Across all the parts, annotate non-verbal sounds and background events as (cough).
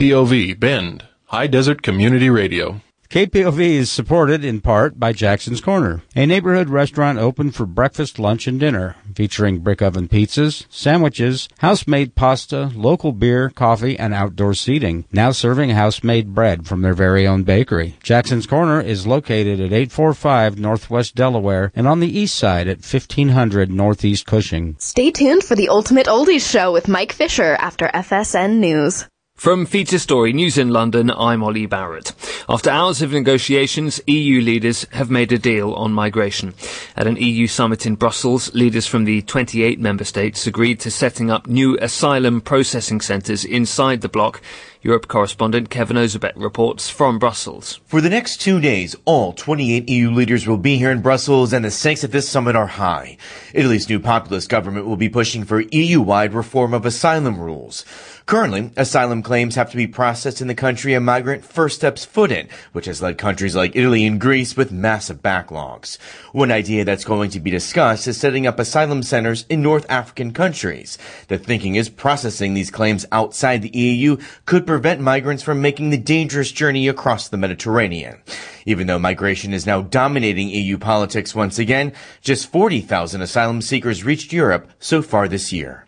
POV Bend, High Desert Community Radio. KPOV is supported in part by Jackson's Corner, a neighborhood restaurant open for breakfast, lunch, and dinner, featuring brick oven pizzas, sandwiches, house-made pasta, local beer, coffee, and outdoor seating. Now serving house-made bread from their very own bakery. Jackson's Corner is located at 845 Northwest Delaware and on the east side at 1500 Northeast Cushing. Stay tuned for the Ultimate Oldies Show with Mike Fisher after FSN News. From Feature Story News in London, I'm Ollie Barrett. After hours of negotiations, EU leaders have made a deal on migration. At an EU summit in Brussels, leaders from the 28 member states agreed to setting up new asylum processing centres inside the bloc. Europe correspondent Kevin Ozebek reports from Brussels. For the next two days, all 28 EU leaders will be here in Brussels and the stakes at this summit are high. Italy's new populist government will be pushing for EU-wide reform of asylum rules. Currently, asylum claims have to be processed in the country a migrant first steps foot in, which has led countries like Italy and Greece with massive backlogs. One idea that's going to be discussed is setting up asylum centers in North African countries. The thinking is processing these claims outside the EU could prevent migrants from making the dangerous journey across the Mediterranean. Even though migration is now dominating EU politics once again, just 40,000 asylum seekers reached Europe so far this year.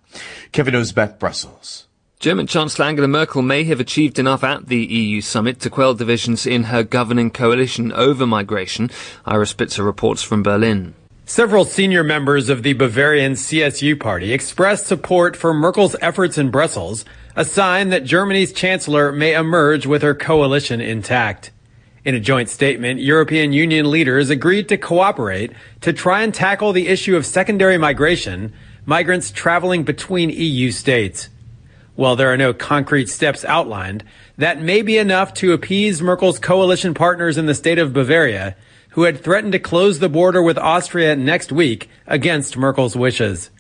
Kevin Ozebek, Brussels. German Chancellor Angela Merkel may have achieved enough at the EU summit to quell divisions in her governing coalition over migration. Ira Spitzer reports from Berlin. Several senior members of the Bavarian CSU party expressed support for Merkel's efforts in Brussels, a sign that Germany's chancellor may emerge with her coalition intact. In a joint statement, European Union leaders agreed to cooperate to try and tackle the issue of secondary migration, migrants traveling between EU states. While there are no concrete steps outlined, that may be enough to appease Merkel's coalition partners in the state of Bavaria, who had threatened to close the border with Austria next week against Merkel's wishes.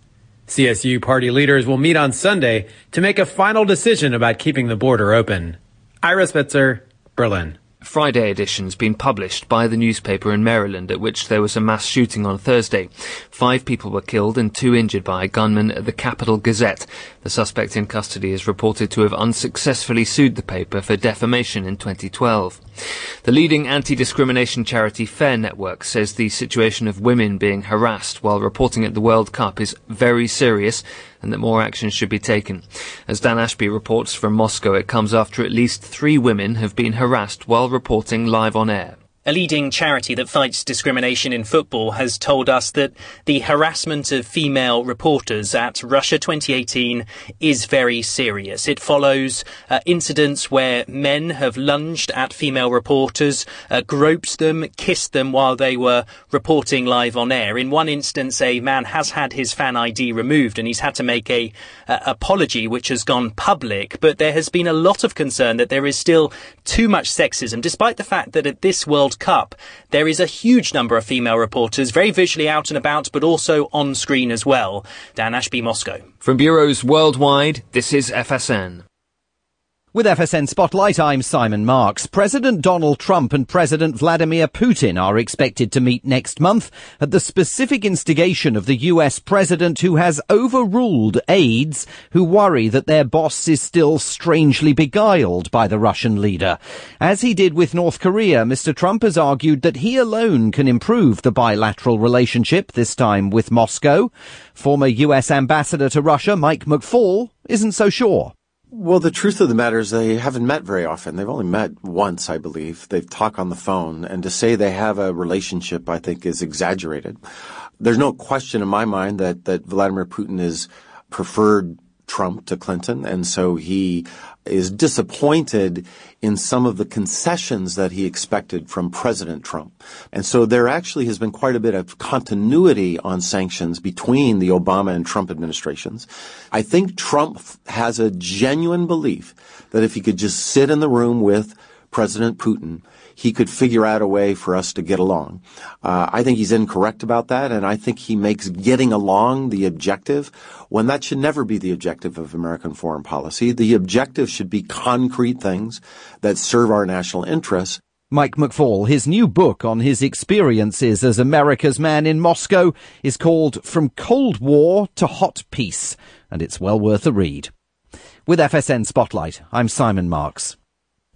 CSU party leaders will meet on Sunday to make a final decision about keeping the border open. Ira Spitzer, Berlin. Friday edition's been published by the newspaper in Maryland at which there was a mass shooting on Thursday. Five people were killed and two injured by a gunman at the Capital Gazette. The suspect in custody is reported to have unsuccessfully sued the paper for defamation in 2012. The leading anti-discrimination charity Fare Network says the situation of women being harassed while reporting at the World Cup is very serious and that more action should be taken. As Dan Ashby reports from Moscow, it comes after at least three women have been harassed while reporting live on air. A leading charity that fights discrimination in football has told us that the harassment of female reporters at Russia 2018 is very serious. It follows uh, incidents where men have lunged at female reporters, uh, groped them, kissed them while they were reporting live on air. In one instance, a man has had his fan ID removed and he's had to make a uh, apology which has gone public. But there has been a lot of concern that there is still too much sexism, despite the fact that at this World Cup, there is a huge number of female reporters, very visually out and about, but also on screen as well. Dan Ashby, Moscow. From bureaus worldwide, this is FSN. With FSN Spotlight, I'm Simon Marks. President Donald Trump and President Vladimir Putin are expected to meet next month at the specific instigation of the US president who has overruled aides who worry that their boss is still strangely beguiled by the Russian leader. As he did with North Korea, Mr. Trump has argued that he alone can improve the bilateral relationship, this time with Moscow. Former US ambassador to Russia, Mike McFaul, isn't so sure. Well, the truth of the matter is they haven't met very often. They've only met once, I believe. They've talked on the phone. And to say they have a relationship, I think, is exaggerated. There's no question in my mind that, that Vladimir Putin is preferred Trump to Clinton. And so he is disappointed in some of the concessions that he expected from President Trump. And so there actually has been quite a bit of continuity on sanctions between the Obama and Trump administrations. I think Trump has a genuine belief that if he could just sit in the room with President Putin, he could figure out a way for us to get along. Uh, I think he's incorrect about that, and I think he makes getting along the objective when that should never be the objective of American foreign policy. The objective should be concrete things that serve our national interests. Mike McFaul, his new book on his experiences as America's man in Moscow is called From Cold War to Hot Peace, and it's well worth a read. With FSN Spotlight, I'm Simon Marks.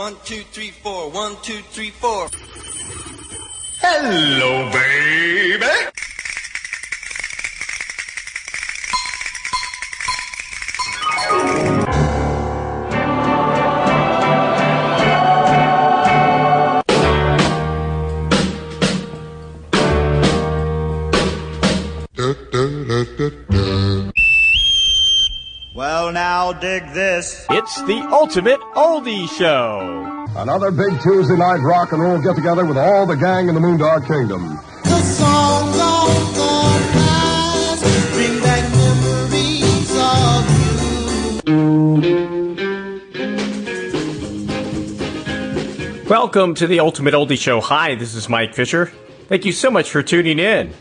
One, two, three, four. One, two, three, four. Hello, baby. Well, now dig this. It's the ultimate oldie show. Another big Tuesday night rock and roll get together with all the gang in the Moondog Kingdom. The songs of the past bring back memories of you. Welcome to the Ultimate Oldie Show. Hi, this is Mike Fisher. Thank you so much for tuning in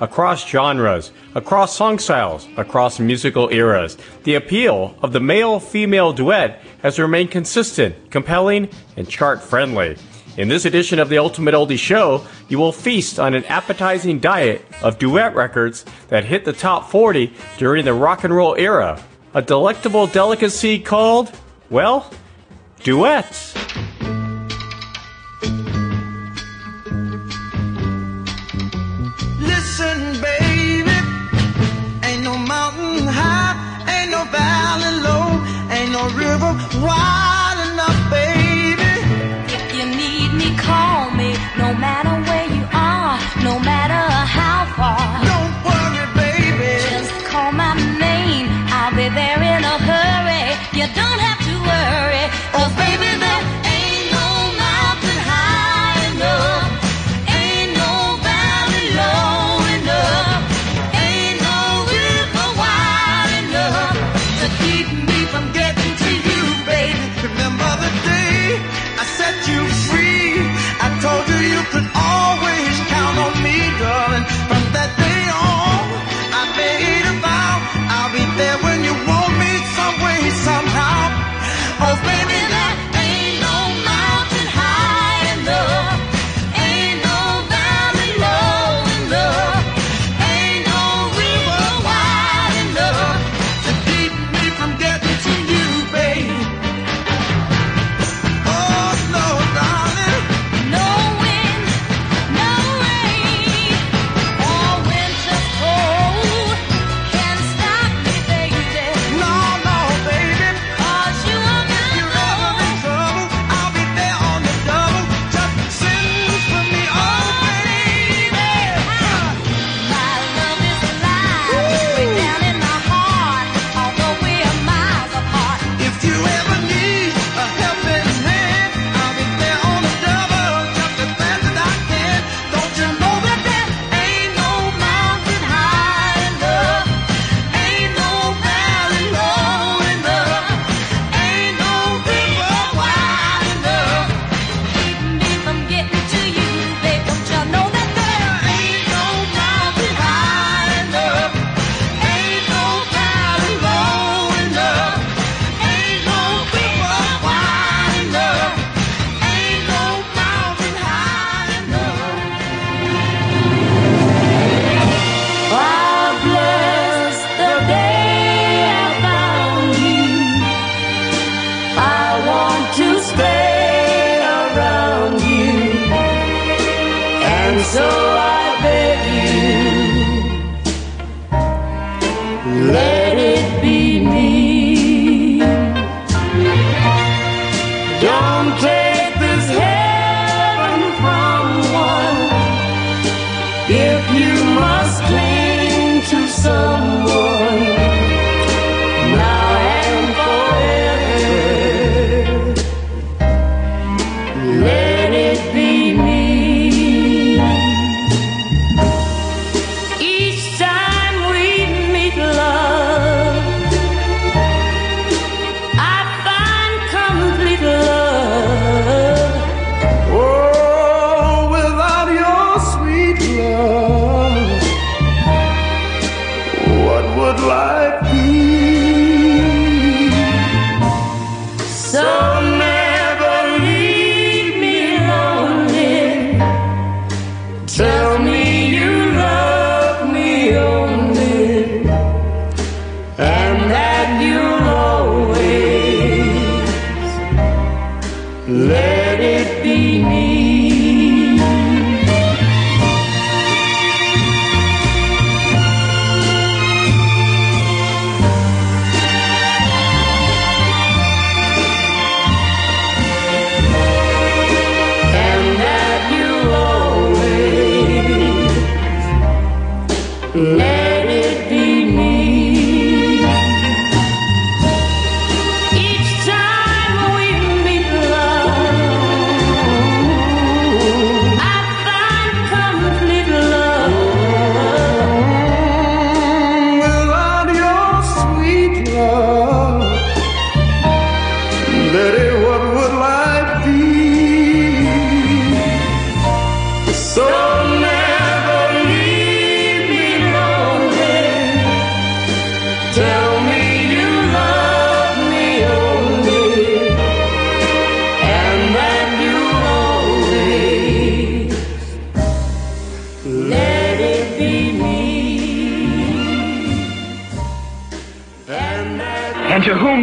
across genres, across song styles, across musical eras. The appeal of the male female duet has remained consistent, compelling, and chart friendly. In this edition of the Ultimate Oldie Show, you will feast on an appetizing diet of duet records that hit the top 40 during the rock and roll era. A delectable delicacy called, well, duets. River wide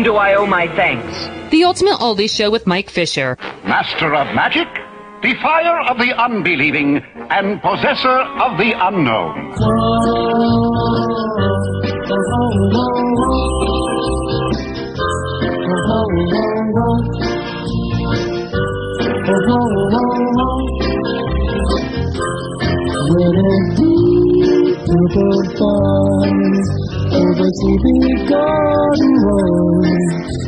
whom do I owe my thanks? The Ultimate Oldies Show with Mike Fisher. Master of magic, defier of the unbelieving, and possessor of the unknown. Over the garden walls,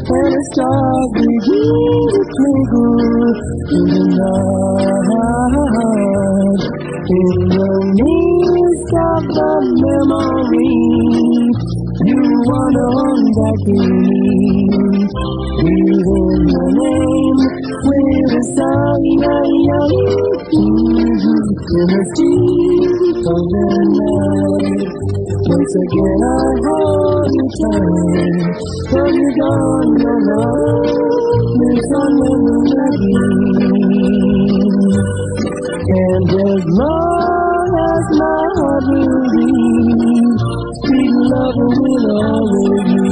and the stars begin to twinkle in the night. In the midst of the memory, you wander on back to me. Breathing your name with a sigh, in the deep of the night. Again I hold you tight, but you gone, your love lives on memory. And as long as my heart will beat, sweet love will always be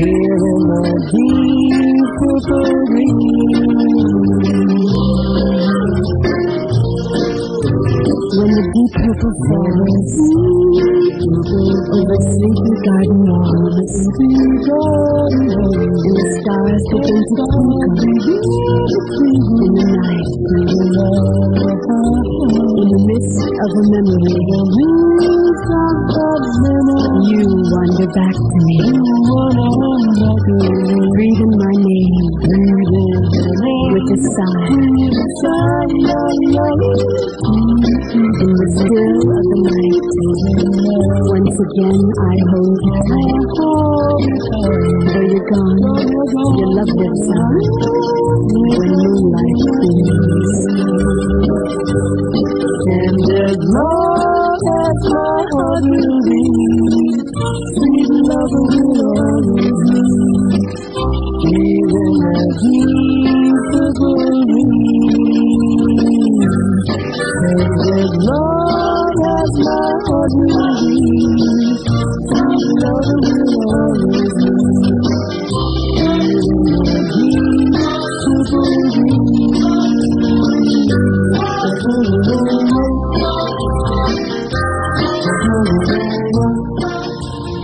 here in my deep purple. When the deep purple forest over sleepy garden walls, sleepy garden walls, and the stars begin to twinkle in the night. In the midst of a memory, you wander back to me, breathing my name. With a sigh. Again I hold you tight. Though you're gone, your love lives on when moonlight gleams. And as long as my heart will beat, sweet love will always be.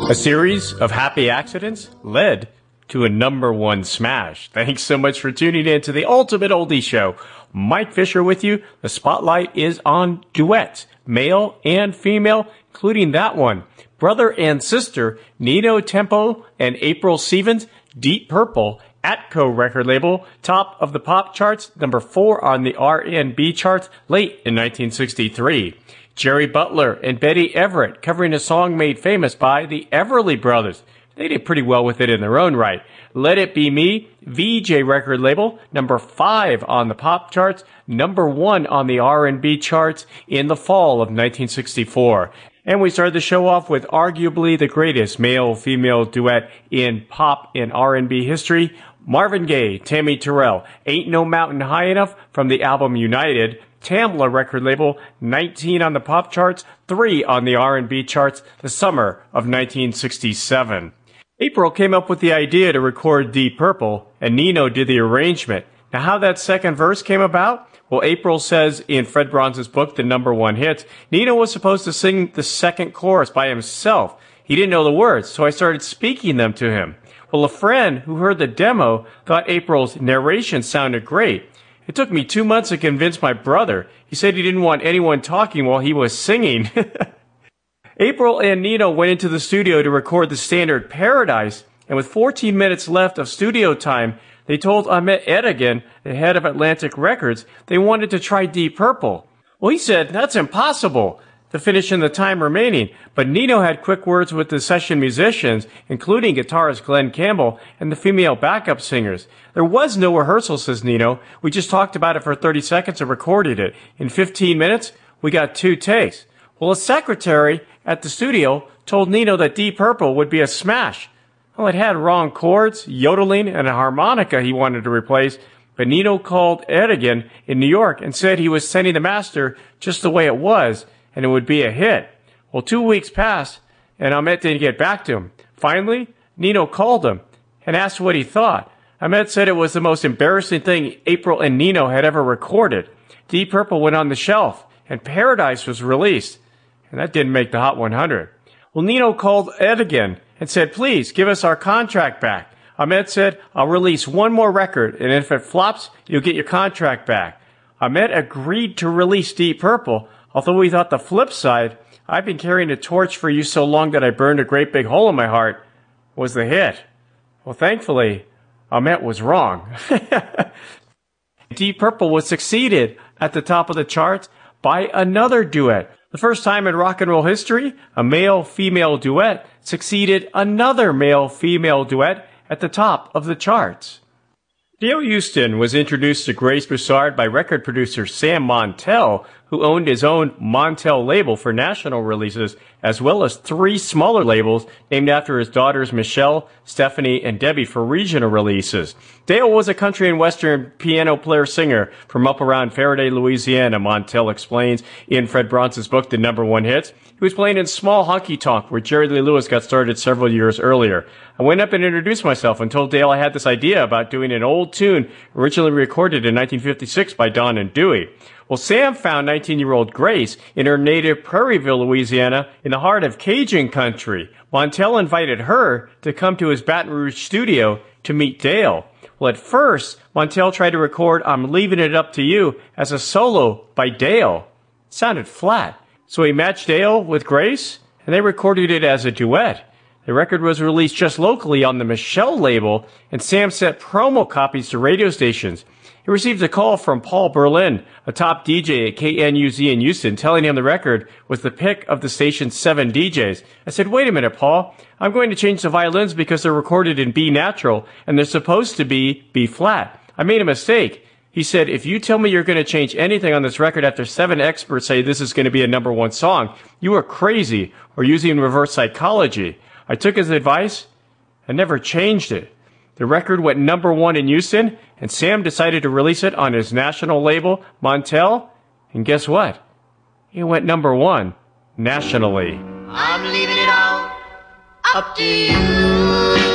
A series of happy accidents led to a number one smash. Thanks so much for tuning in to the Ultimate Oldie Show. Mike Fisher with you. The spotlight is on duets, male and female, including that one. Brother and sister, Nino Tempo and April Stevens, Deep Purple, Atco record label, top of the pop charts, number four on the R&B charts, late in 1963. Jerry Butler and Betty Everett covering a song made famous by the Everly Brothers. They did pretty well with it in their own right. Let It Be Me, Vee-Jay record label, number five on the pop charts, number one on the R&B charts in the fall of 1964. And we started the show off with arguably the greatest male-female duet in pop and R&B history, Marvin Gaye, Tammy Terrell, Ain't No Mountain High Enough from the album United, Tamla record label, 19 on the pop charts, 3 on the R&B charts, the summer of 1967. April came up with the idea to record Deep Purple, and Nino did the arrangement. Now, how that second verse came about? Well, April says in Fred Bronson's book, The Number One Hits, Nino was supposed to sing the second chorus by himself. He didn't know the words, so I started speaking them to him. Well, a friend who heard the demo thought April's narration sounded great. It took me two months to convince my brother. He said he didn't want anyone talking while he was singing. (laughs) April and Nino went into the studio to record the standard Paradise, and with 14 minutes left of studio time, they told Ahmet Ertegun, the head of Atlantic Records, they wanted to try Deep Purple. Well, he said, that's impossible to finish in the time remaining, but Nino had quick words with the session musicians, including guitarist Glen Campbell and the female backup singers. There was no rehearsal, says Nino. We just talked about it for 30 seconds and recorded it. In 15 minutes, we got two takes. Well, a secretary at the studio told Nino that Deep Purple would be a smash. Well, it had wrong chords, yodeling, and a harmonica he wanted to replace, but Nino called Ertegun in New York and said he was sending the master just the way it was, and it would be a hit. Well, two weeks passed, and Ahmet didn't get back to him. Finally, Nino called him and asked what he thought. Ahmet said it was the most embarrassing thing April and Nino had ever recorded. Deep Purple went on the shelf, and Paradise was released, and that didn't make the Hot 100. Well, Nino called Ertegun and said, please give us our contract back. Ahmet said, I'll release one more record, and if it flops, you'll get your contract back. Ahmet agreed to release Deep Purple, although we thought the flip side, I've been carrying a torch for you so long that I burned a great big hole in my heart, was the hit. Well, thankfully, Ahmet was wrong. (laughs) Deep Purple was succeeded at the top of the charts by another duet. The first time in rock and roll history, a male female duet succeeded another male female duet at the top of the charts. Dale Houston was introduced to Grace Broussard by record producer Sam Montel, who owned his own Montel label for national releases, as well as three smaller labels named after his daughters Michelle, Stephanie, and Debbie for regional releases. Dale was a country and western piano player singer from up around Ferriday, Louisiana, Montel explains in Fred Bronson's book, The Number One Hits. He was playing in small honky tonk where Jerry Lee Lewis got started several years earlier. I went up and introduced myself and told Dale I had this idea about doing an old tune originally recorded in 1956 by Don and Dewey. Well, Sam found 19 year old Grace in her native Prairieville, Louisiana, in the heart of Cajun country. Montel invited her to come to his Baton Rouge studio to meet Dale. Well, at first, Montel tried to record I'm Leaving It Up to You as a solo by Dale. It sounded flat. So he matched Dale with Grace, and they recorded it as a duet. The record was released just locally on the Michelle label, and Sam sent promo copies to radio stations. He received a call from Paul Berlin, a top DJ at KNUZ in Houston, telling him the record was the pick of the station's seven DJs. I said, wait a minute, Paul. I'm going to change the violins because they're recorded in B natural, and they're supposed to be B flat. I made a mistake. He said, if you tell me you're going to change anything on this record after seven experts say this is going to be a number one song, you are crazy or using reverse psychology. I took his advice and never changed it. The record went number one in Houston, and Sam decided to release it on his national label, Montel. And guess what? It went number one nationally. I'm leaving it all up to. You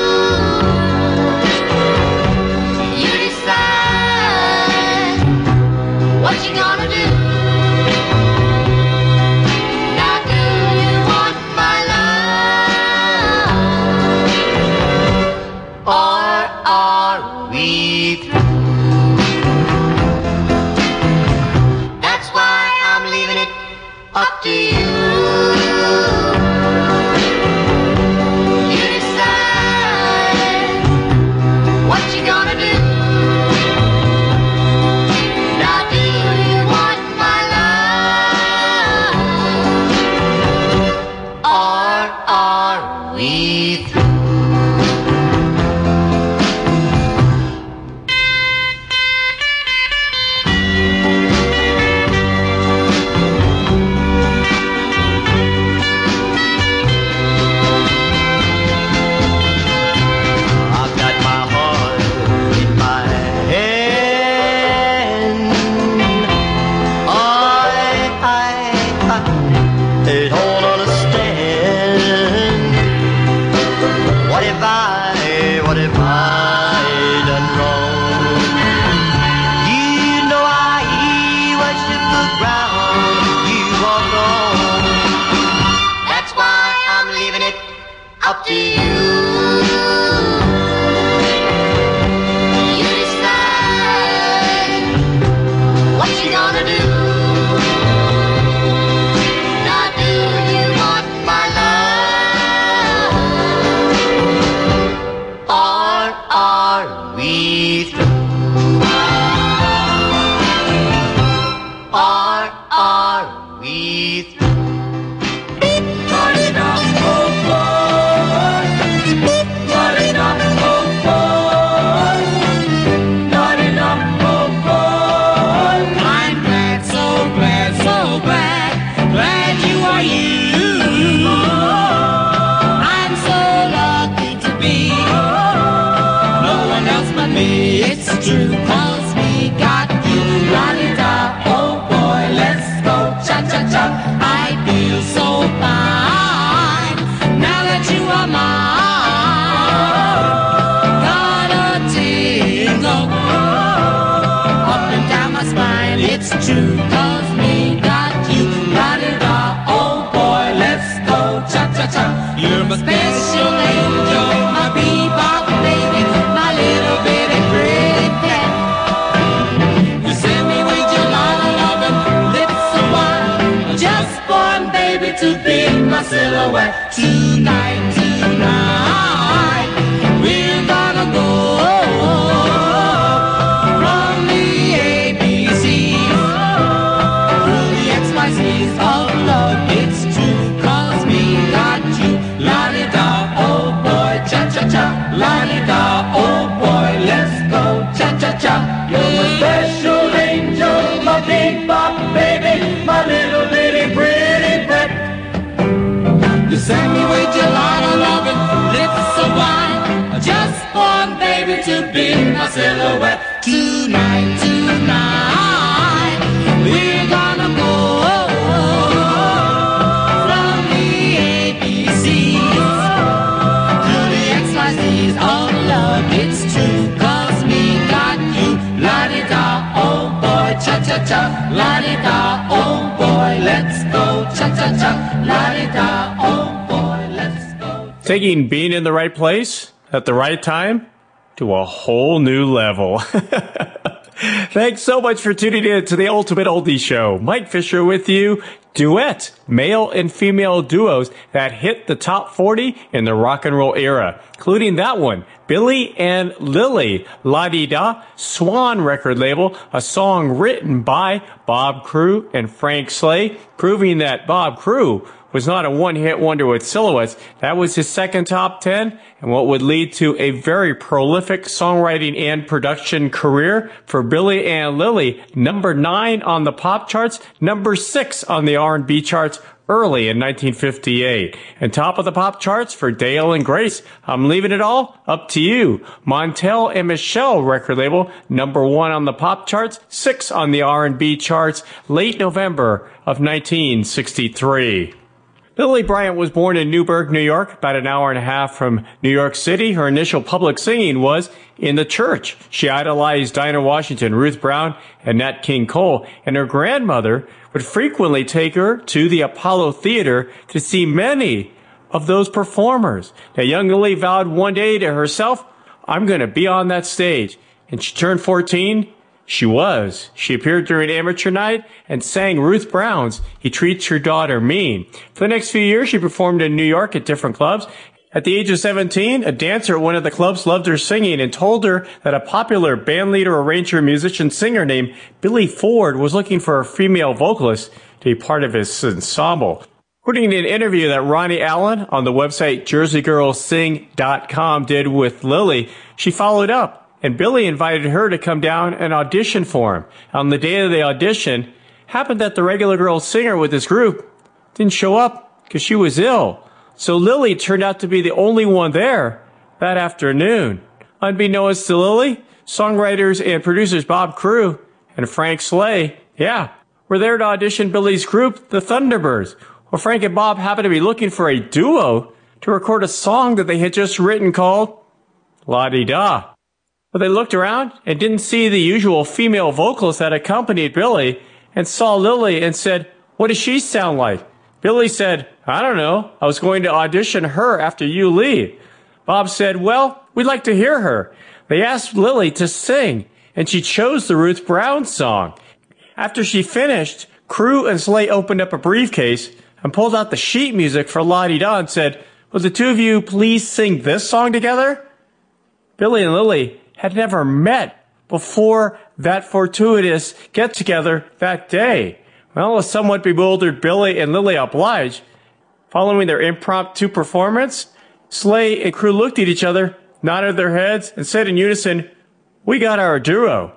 silhouette. Tonight, tonight, we're gonna go be my silhouette. Tonight, tonight, we're gonna go from the ABCs to the XYZs of love. It's true, cause we got you. La-di-da, oh boy, cha-cha-cha. La-di-da, oh boy, let's go. Cha-cha-cha. La-di-da, oh boy, let's go. Taking being in the right place at the right time to a whole new level. (laughs) Thanks so much for tuning in to the Ultimate Oldie Show. Mike Fisher with you. Duet, male and female duos that hit the top 40 in the rock and roll era, including that one, Billy and Lillie, La Di Da, Swan record label, a song written by Bob Crewe and Frank Slay, proving that Bob Crewe was not a one-hit wonder with Silhouettes. That was his second top 10 and what would lead to a very prolific songwriting and production career for Billy and Lillie. Number 9 on the pop charts, number 6 on the R&B charts early in 1958. And top of the pop charts for Dale and Grace. I'm leaving it all up to you. Montel and Michelle record label, number 1 on the pop charts, 6 on the R&B charts, late November of 1963. Lillie Bryant was born in Newburgh, New York, about an hour and a half from New York City. Her initial public singing was in the church. She idolized Dinah Washington, Ruth Brown, and Nat King Cole, and her grandmother would frequently take her to the Apollo Theater to see many of those performers. Now, young Lillie vowed one day to herself, I'm going to be on that stage. And she turned 14 she was. She appeared during amateur night and sang Ruth Brown's He Treats Your Daughter Mean. For the next few years, she performed in New York at different clubs. At the age of 17, a dancer at one of the clubs loved her singing and told her that a popular bandleader, arranger, musician, singer named Billy Ford was looking for a female vocalist to be part of his ensemble. According to an interview that Ronnie Allen on the website JerseyGirlsSing.com did with Lillie, she followed up and Billy invited her to come down and audition for him. On the day of the audition, happened that the regular girl singer with this group didn't show up because she was ill. So Lillie turned out to be the only one there that afternoon. Unbeknownst to Lillie, songwriters and producers Bob Crewe and Frank Slay, yeah, were there to audition Billy's group, the Thunderbirds. Well, Frank and Bob happened to be looking for a duo to record a song that they had just written called La Di Da. But they looked around and didn't see the usual female vocals that accompanied Billy and saw Lillie and said, What does she sound like? Billy said, I don't know. I was going to audition her after you leave. Bob said, Well, we'd like to hear her. They asked Lillie to sing, and she chose the Ruth Brown song. After she finished, Crewe and Slay opened up a briefcase and pulled out the sheet music for La Di Da and said, Will the two of you please sing this song together? Billy and Lillie had never met before that fortuitous get together that day. Well, a somewhat bewildered Billy and Lillie obliged. Following their impromptu performance, Slay and Crewe looked at each other, nodded their heads, and said in unison, We got our duo.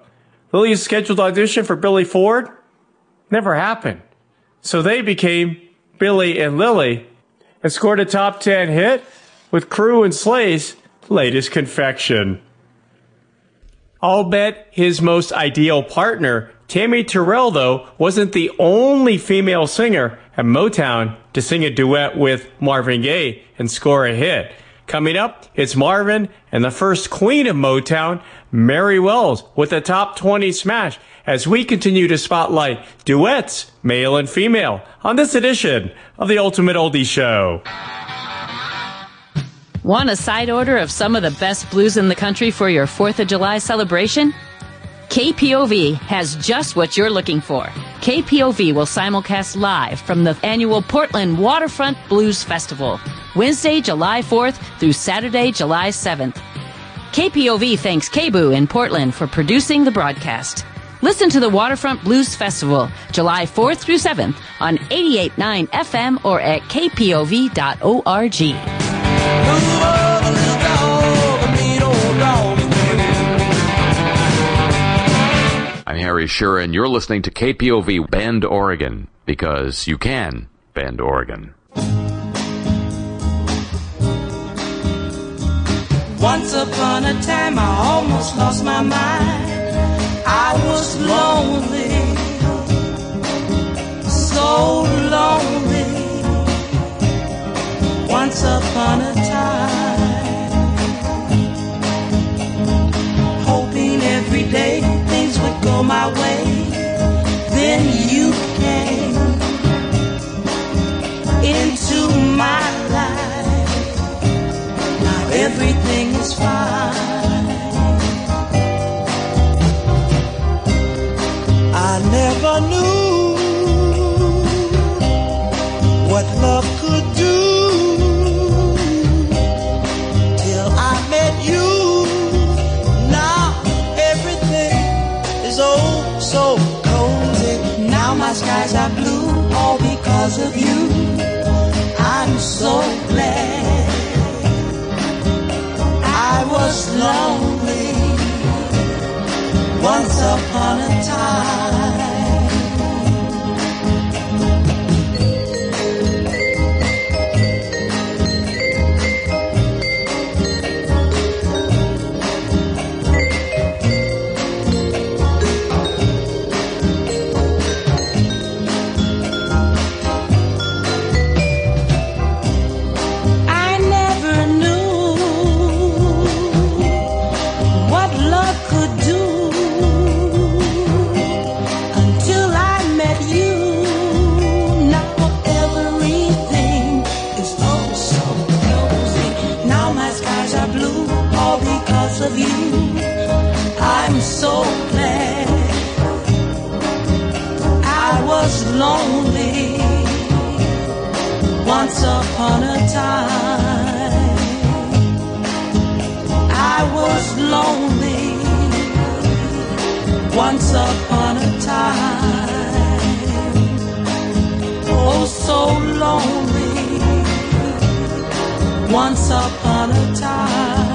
Lillie's scheduled audition for Billy Ford never happened. So they became Billy and Lillie and scored a top 10 hit with Crewe and Slay's latest confection. I'll bet his most ideal partner, Tammy Terrell, though, wasn't the only female singer at Motown to sing a duet with Marvin Gaye and score a hit. Coming up, it's Marvin and the first queen of Motown, Mary Wells, with a top 20 smash as we continue to spotlight duets, male and female, on this edition of the Ultimate Oldie Show. Want a side order of some of the best blues in the country for your 4th of July celebration? KPOV has just what you're looking for. KPOV will simulcast live from the annual Portland Waterfront Blues Festival, Wednesday, July 4th through Saturday, July 7th. KPOV thanks KBOO in Portland for producing the broadcast. Listen to the Waterfront Blues Festival, July 4th through 7th on 88.9 FM or at kpov.org. I'm Harry Shearer, and you're listening to KPOV Bend, Oregon, because you can Bend, Oregon. Once upon a time, I almost lost my mind. I was lonely, so lonely. Once upon a time, hoping every day things would go my way. Then you came into my life. Now everything is fine. Because of you. I'm so glad I was lonely once upon a time. Upon a time. I was lonely once upon a time. Oh, so lonely once upon a time.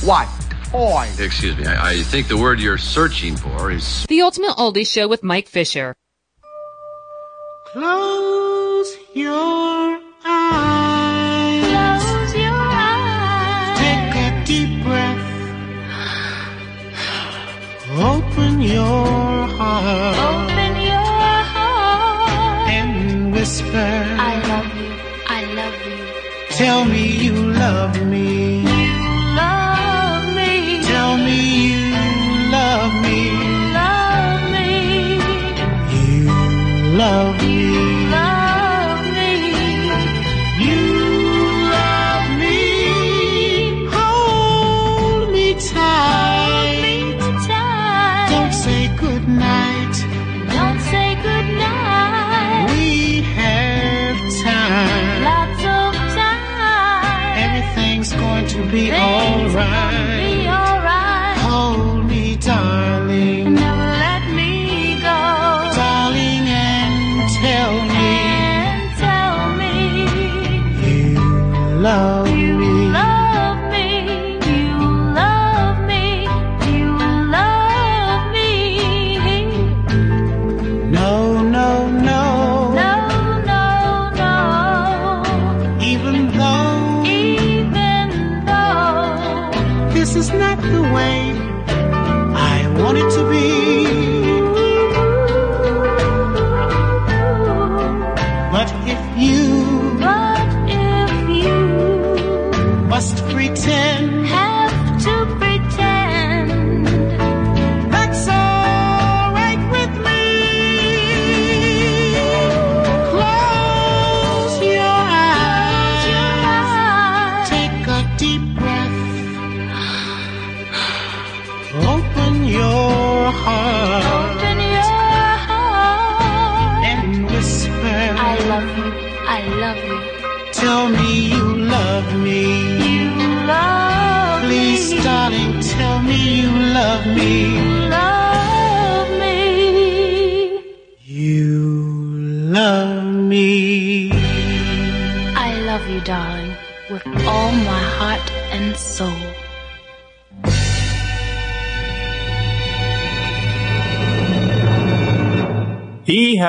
T-O-Y. Toy. Excuse me. I, I think the word you're searching for is. The Ultimate Oldie Show with Mike Fisher.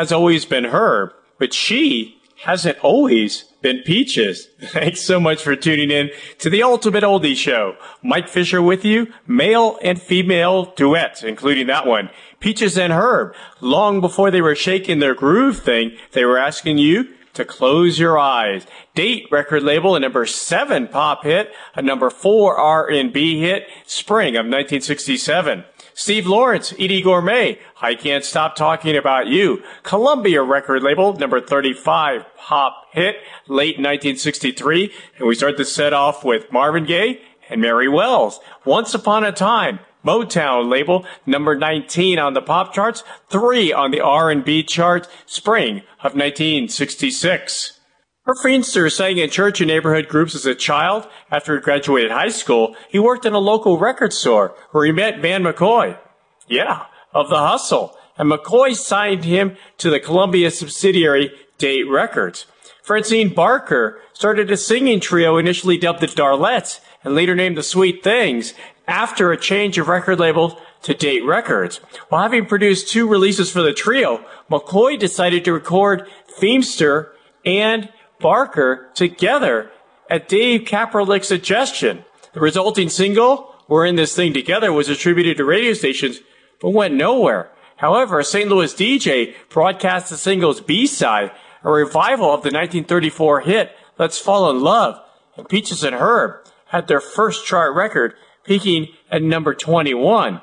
Has always been Herb, but she hasn't always been Peaches. (laughs) Thanks so much for tuning in to the Ultimate Oldie Show. Mike Fisher with you, male and female duets, including that one. Peaches and Herb, long before they were shaking their groove thing, they were asking you to close your eyes. Date record label, a number seven pop hit, a number four R&B hit, spring of 1967. Steve Lawrence, Eydie Gormé, I Can't Stop Talking About You. Columbia record label, number 35 pop hit, late 1963. And we start the set off with Marvin Gaye and Mary Wells. Once Upon a Time, Motown label, number 19 on the pop charts, 3 on the R&B chart, spring of 1966. Herb Feemster sang in church and neighborhood groups as a child. After he graduated high school, he worked in a local record store where he met Van McCoy. Yeah, of The Hustle. And McCoy signed him to the Columbia subsidiary Date Records. Francine Barker started a singing trio initially dubbed the Darlettes and later named the Sweet Things after a change of record label to Date Records. While having produced two releases for the trio, McCoy decided to record Feemster and Barker together at Dave Kapralik's suggestion. The resulting single, We're in This Thing Together, was attributed to radio stations, but went nowhere. However, a St. Louis DJ broadcast the single's B-side, a revival of the 1934 hit Let's Fall in Love, and Peaches and Herb had their first chart record peaking at number 21.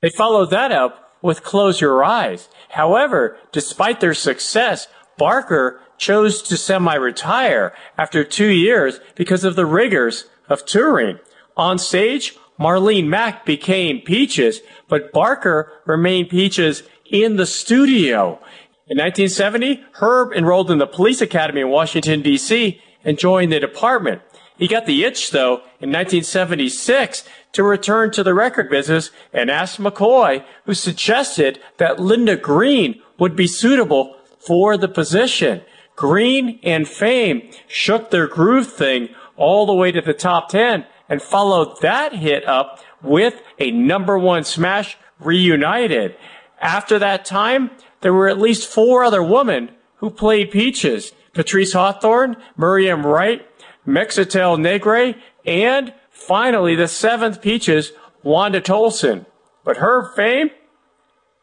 They followed that up with Close Your Eyes. However, despite their success, Barker chose to semi-retire after two years because of the rigors of touring. On stage, Marlene Mack became Peaches, but Barker remained Peaches in the studio. In 1970, Herb enrolled in the police academy in Washington, D.C. and joined the department. He got the itch, though, in 1976 to return to the record business and asked McCoy, who suggested that Linda Green would be suitable for the position. Green and Fame shook their groove thing all the way to the top 10 and followed that hit up with a number one smash reunited. After that time, there were at least four other women who played Peaches. Patrice Hawthorne, Miriam Wright, Meritxell Negre, and finally the seventh Peaches, Wanda Tolson. But Herb Fame,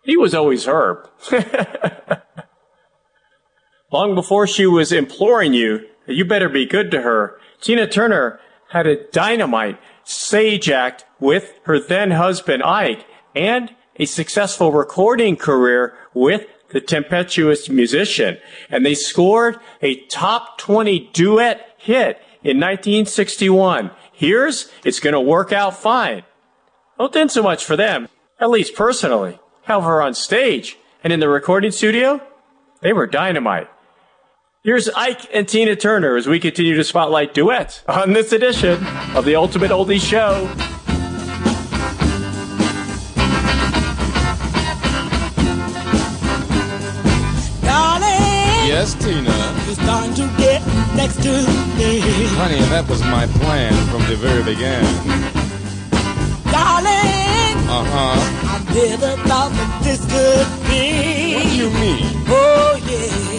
he was always Herb. (laughs) Long before she was imploring you, you better be good to her, Tina Turner had a dynamite stage act with her then husband Ike and a successful recording career with the tempestuous musician. And they scored a top 20 duet hit in 1961. Here's It's Gonna Work Out Fine. Well, didn't so much for them, at least personally. However, on stage and in the recording studio, they were dynamite. Here's Ike and Tina Turner as we continue to spotlight duets on this edition of the Ultimate Oldies Show. Darling, Yes, Tina. you're starting to get next to me. Honey, that was my plan from the very beginning. Darling, Uh huh. I never thought that this could be. What do you mean? Oh, yeah.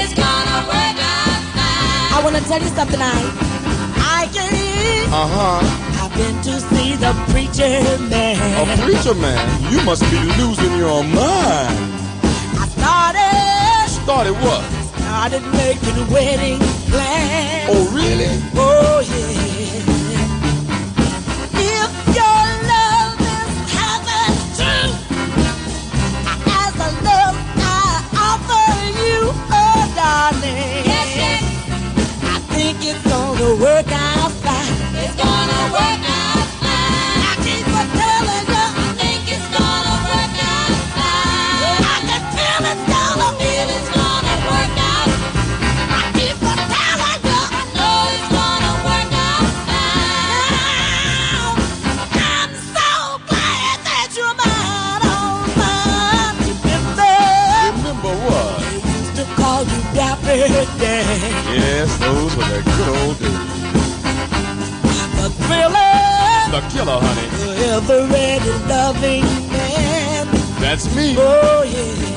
It's gonna work out fine. I wanna tell you something, I, I get Uh huh. I've been to see the preacher man. A preacher man, you must be losing your mind. I started, Started what? started making wedding plans. Oh, really? Oh yeah. Darling. Yes, yes, I think it's gonna work out fine. it's gonna work out Yes, those were the good old days. the thriller, The killer, honey. the ever-ready loving man. That's me. Oh yeah.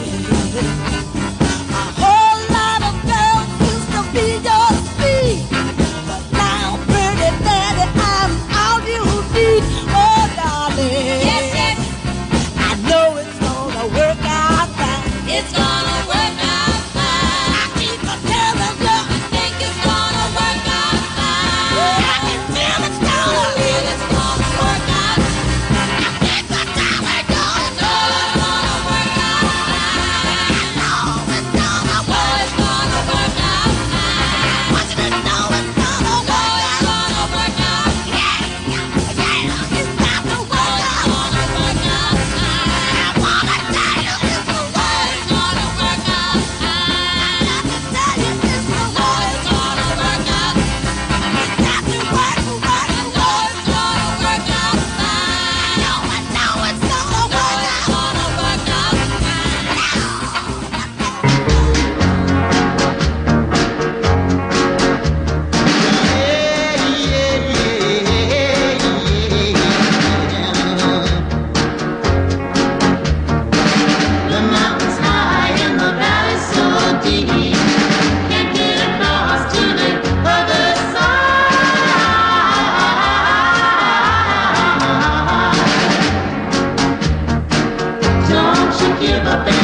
give up.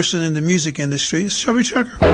Person in the music industry is Chubby Checker.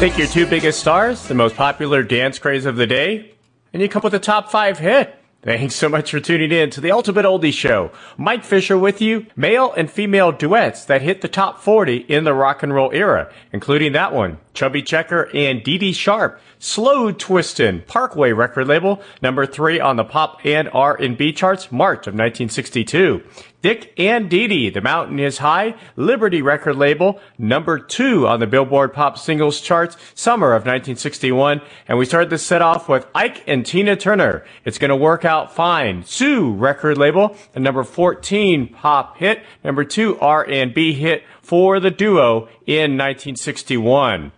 Take your two biggest stars, the most popular dance craze of the day, and you come up with a top five hit. Thanks so much for tuning in to the Ultimate Oldie Show. Mike Fisher with you, male and female duets that hit the top 40 in the rock and roll era, including that one, Chubby Checker and Dee Dee Sharp, Slow Twistin', Parkway record label, number three on the pop and R&B charts, March of 1962. Dick and Dee Dee, The Mountain is High, Liberty record label, number two on the Billboard Pop Singles charts, summer of 1961. And we started this set off with Ike and Tina Turner. It's gonna work out fine. Sue record label, the number 14 pop hit, number two R&B hit for the duo in 1961.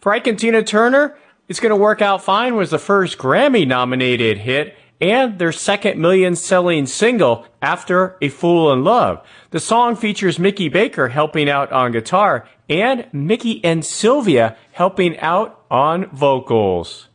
For Ike and Tina Turner, It's Gonna Work Out Fine was the first Grammy nominated hit and their second million selling single after A Fool in Love. The song features Mickey Baker helping out on guitar and Mickey and Sylvia helping out on vocals.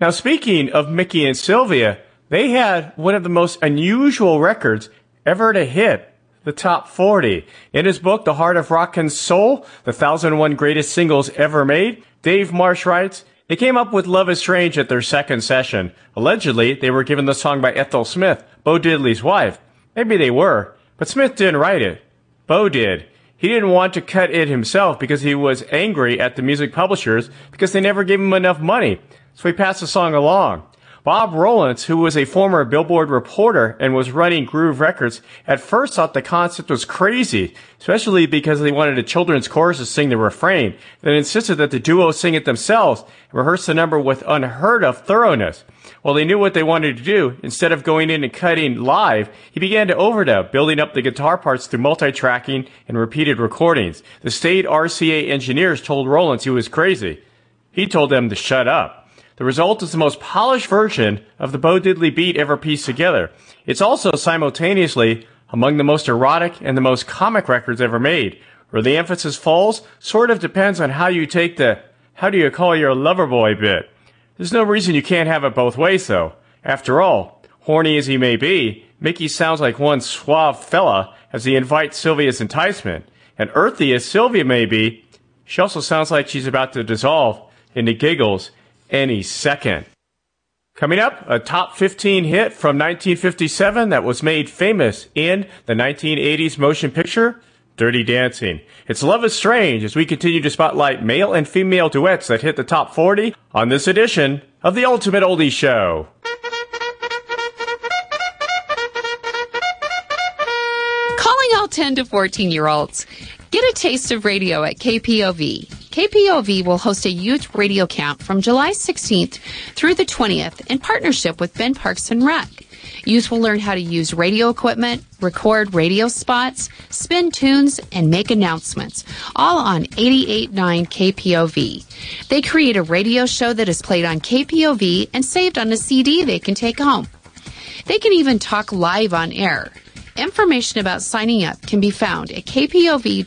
Now speaking of Mickey and Sylvia, they had one of the most unusual records ever to hit the top 40. In his book, The Heart of Rock and Soul, the 1001 greatest singles ever made, Dave Marsh writes, they came up with Love is Strange at their second session. Allegedly, they were given the song by Ethel Smith, Bo Diddley's wife. Maybe they were, but Smith didn't write it. Bo did. He didn't want to cut it himself because he was angry at the music publishers because they never gave him enough money. So he passed the song along. Bob Rolontz, who was a former Billboard reporter and was running Groove Records, at first thought the concept was crazy, especially because they wanted a children's chorus to sing the refrain, then insisted that the duo sing it themselves and rehearse the number with unheard of thoroughness. While they knew what they wanted to do, instead of going in and cutting live, he began to overdub, building up the guitar parts through multi-tracking and repeated recordings. The state RCA engineers told Rolontz he was crazy. He told them to shut up. The result is the most polished version of the Bo Diddley beat ever pieced together. It's also simultaneously among the most erotic and the most comic records ever made. Where the emphasis falls sort of depends on how you take the how do you call your lover boy bit. There's no reason you can't have it both ways though. After all, horny as he may be, Mickey sounds like one suave fella as he invites Sylvia's enticement. and earthy as Sylvia may be, she also sounds like she's about to dissolve into giggles any second. Coming up, a top 15 hit from 1957 that was made famous in the 1980s motion picture, Dirty Dancing. It's Love is Strange as we continue to spotlight male and female duets that hit the top 40 on this edition of the Ultimate Oldie Show. Calling all 10 to 14 year olds. Get a taste of radio at KPOV. KPOV will host a youth radio camp from July 16th through the 20th in partnership with Ben Parks and Rec. Youth will learn how to use radio equipment, record radio spots, spin tunes, and make announcements, all on 88.9 KPOV. They create a radio show that is played on KPOV and saved on a CD they can take home. They can even talk live on air. Information about signing up can be found at kpov.org.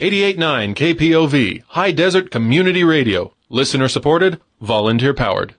88.9 KPOV, High Desert Community Radio. Listener supported, volunteer powered.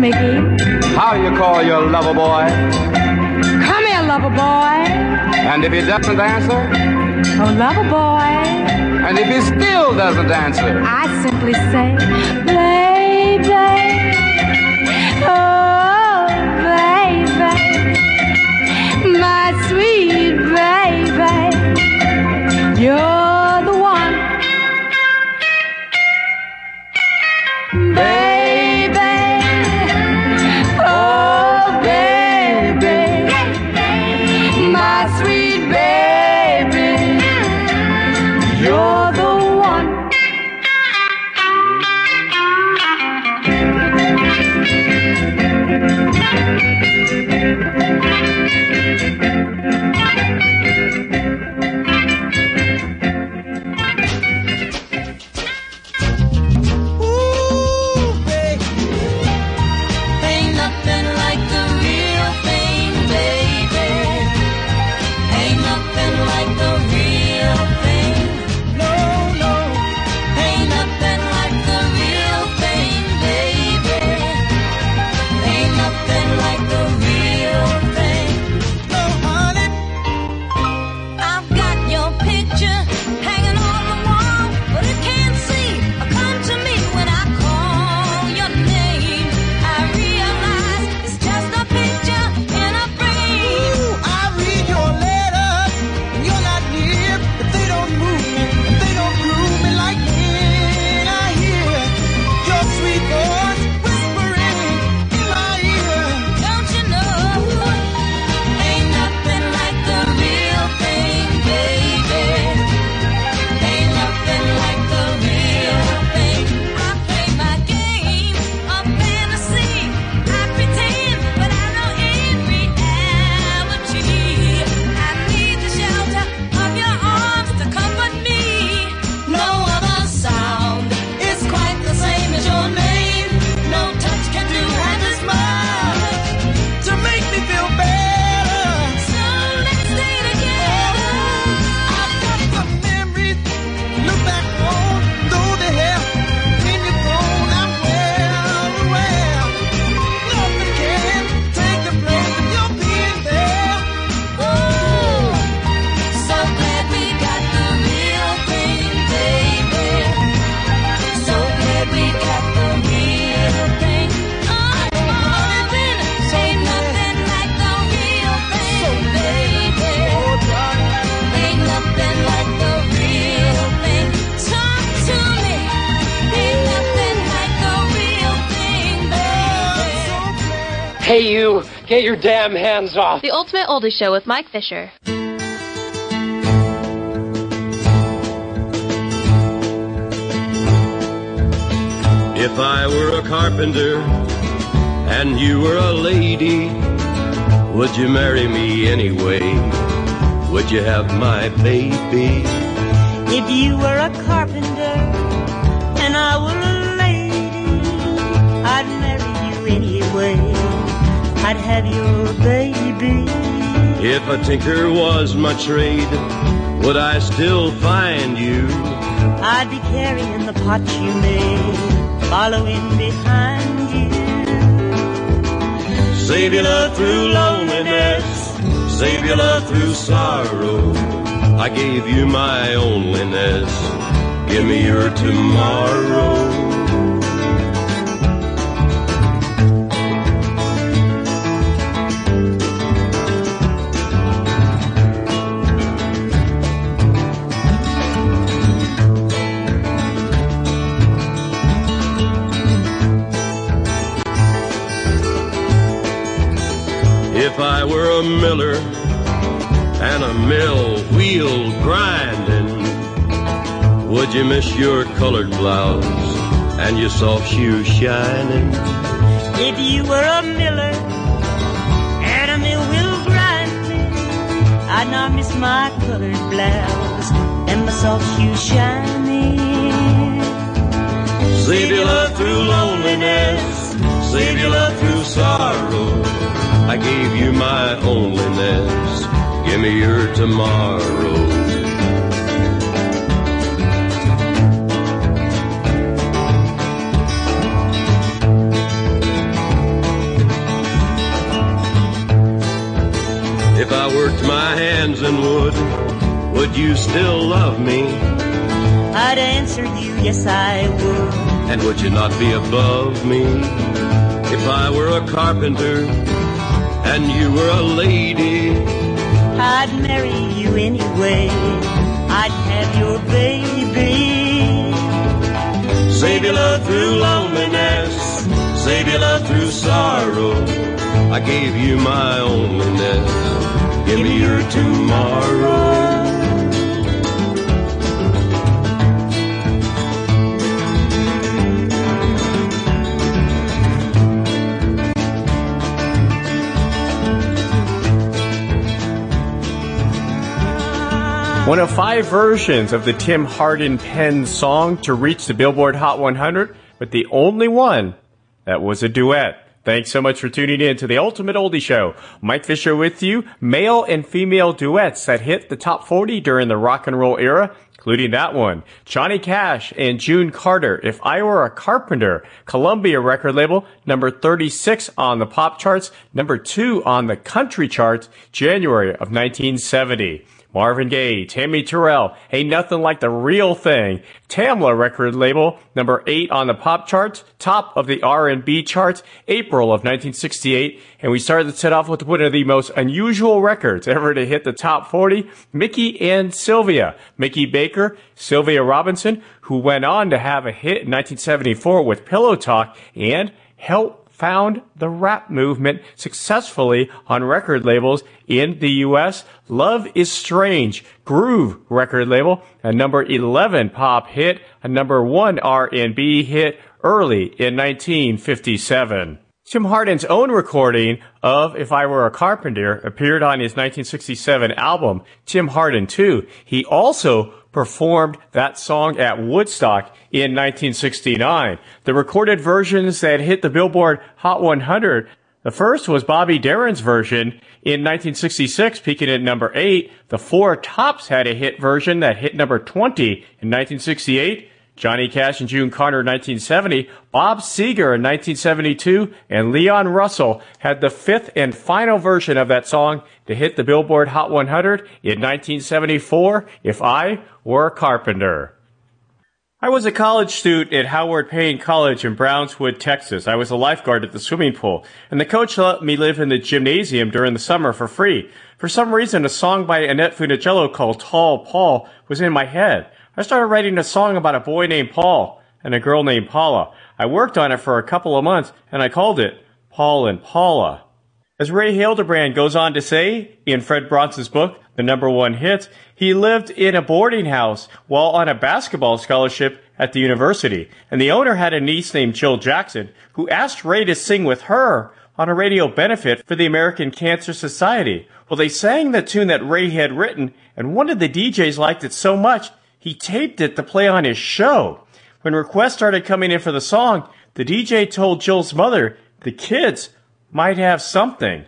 Mickey. how you call your lover boy? Come here, lover boy. And if he doesn't answer? Oh, lover boy. And if he still doesn't answer? I simply say, baby. Oh, baby. My sweet baby. You're your damn hands off! The Ultimate Oldie Show with Mike Fisher. If I were a carpenter and you were a lady, would you marry me anyway? Would you have my baby? I'd have your baby. If a tinker was my trade, would I still find you? I'd be carrying the pot you made, following behind you. Save your love through loneliness, save your love through sorrow. I gave you my onlyness, give me your tomorrow. Miller and a mill wheel grinding, would you miss your colored blouse and your soft shoes shining? If you were a miller and a mill wheel grinding, I'd not miss my colored blouse and my soft shoes shining. Save your love through loneliness, save your love through sorrow. I gave you my onlyness, give me your tomorrow. If I worked my hands in wood, would you still love me? I'd answer you, yes I would. And would you not be above me? If I were a carpenter and you were a lady, I'd marry you anyway. I'd have your baby. save your love through loneliness, save your love through sorrow. I gave you my onlyness, give me your tomorrow. One of five versions of the Tim Hardin Penn song to reach the Billboard Hot 100, but the only one that was a duet. Thanks so much for tuning in to the Ultimate Oldie Show. Mike Fisher with you. Male and female duets that hit the top 40 during the rock and roll era, including that one. Johnny Cash and June Carter, If I Were a Carpenter, Columbia record label, number 36 on the pop charts, number 2 on the country charts, January of 1970. Marvin Gaye, Tammy Terrell, Ain't Nothing Like the Real Thing. Tamla record label, number 8 on the pop charts, top of the R&B charts, April of 1968. And we started the set off with one of the most unusual records ever to hit the top 40, Mickey and Sylvia. Mickey Baker, Sylvia Robinson, who went on to have a hit in 1974 with Pillow Talk and help found the rap movement successfully on record labels in the US. Love is Strange, Groove record label, a number 11 pop hit, a number 1 R&B hit early in 1957. Tim Hardin's own recording of If I Were a Carpenter appeared on his 1967 album, Tim Hardin 2. He also performed that song at Woodstock in 1969. The recorded versions that hit the Billboard Hot 100, the first was Bobby Darin's version in 1966, peaking at number 8. The Four Tops had a hit version that hit number 20 in 1968. Johnny Cash and June Carter in 1970, Bob Seger in 1972, and Leon Russell had the fifth and final version of that song to hit the Billboard Hot 100 in 1974, If I Were a Carpenter. I was a college student at Howard Payne College in Brownwood, Texas. I was a lifeguard at the swimming pool, and the coach let me live in the gymnasium during the summer for free. For some reason, a song by Annette Funicello called Tall Paul was in my head. I started writing a song about a boy named Paul and a girl named Paula. I worked on it for a couple of months, and I called it Paul and Paula. As Ray Hildebrand goes on to say in Fred Bronson's book, The Number One Hits, he lived in a boarding house while on a basketball scholarship at the university. And the owner had a niece named Jill Jackson who asked Ray to sing with her on a radio benefit for the American Cancer Society. Well, they sang the tune that Ray had written, and one of the DJs liked it so much, he taped it to play on his show. When requests started coming in for the song, the DJ told Jill's mother the kids might have something.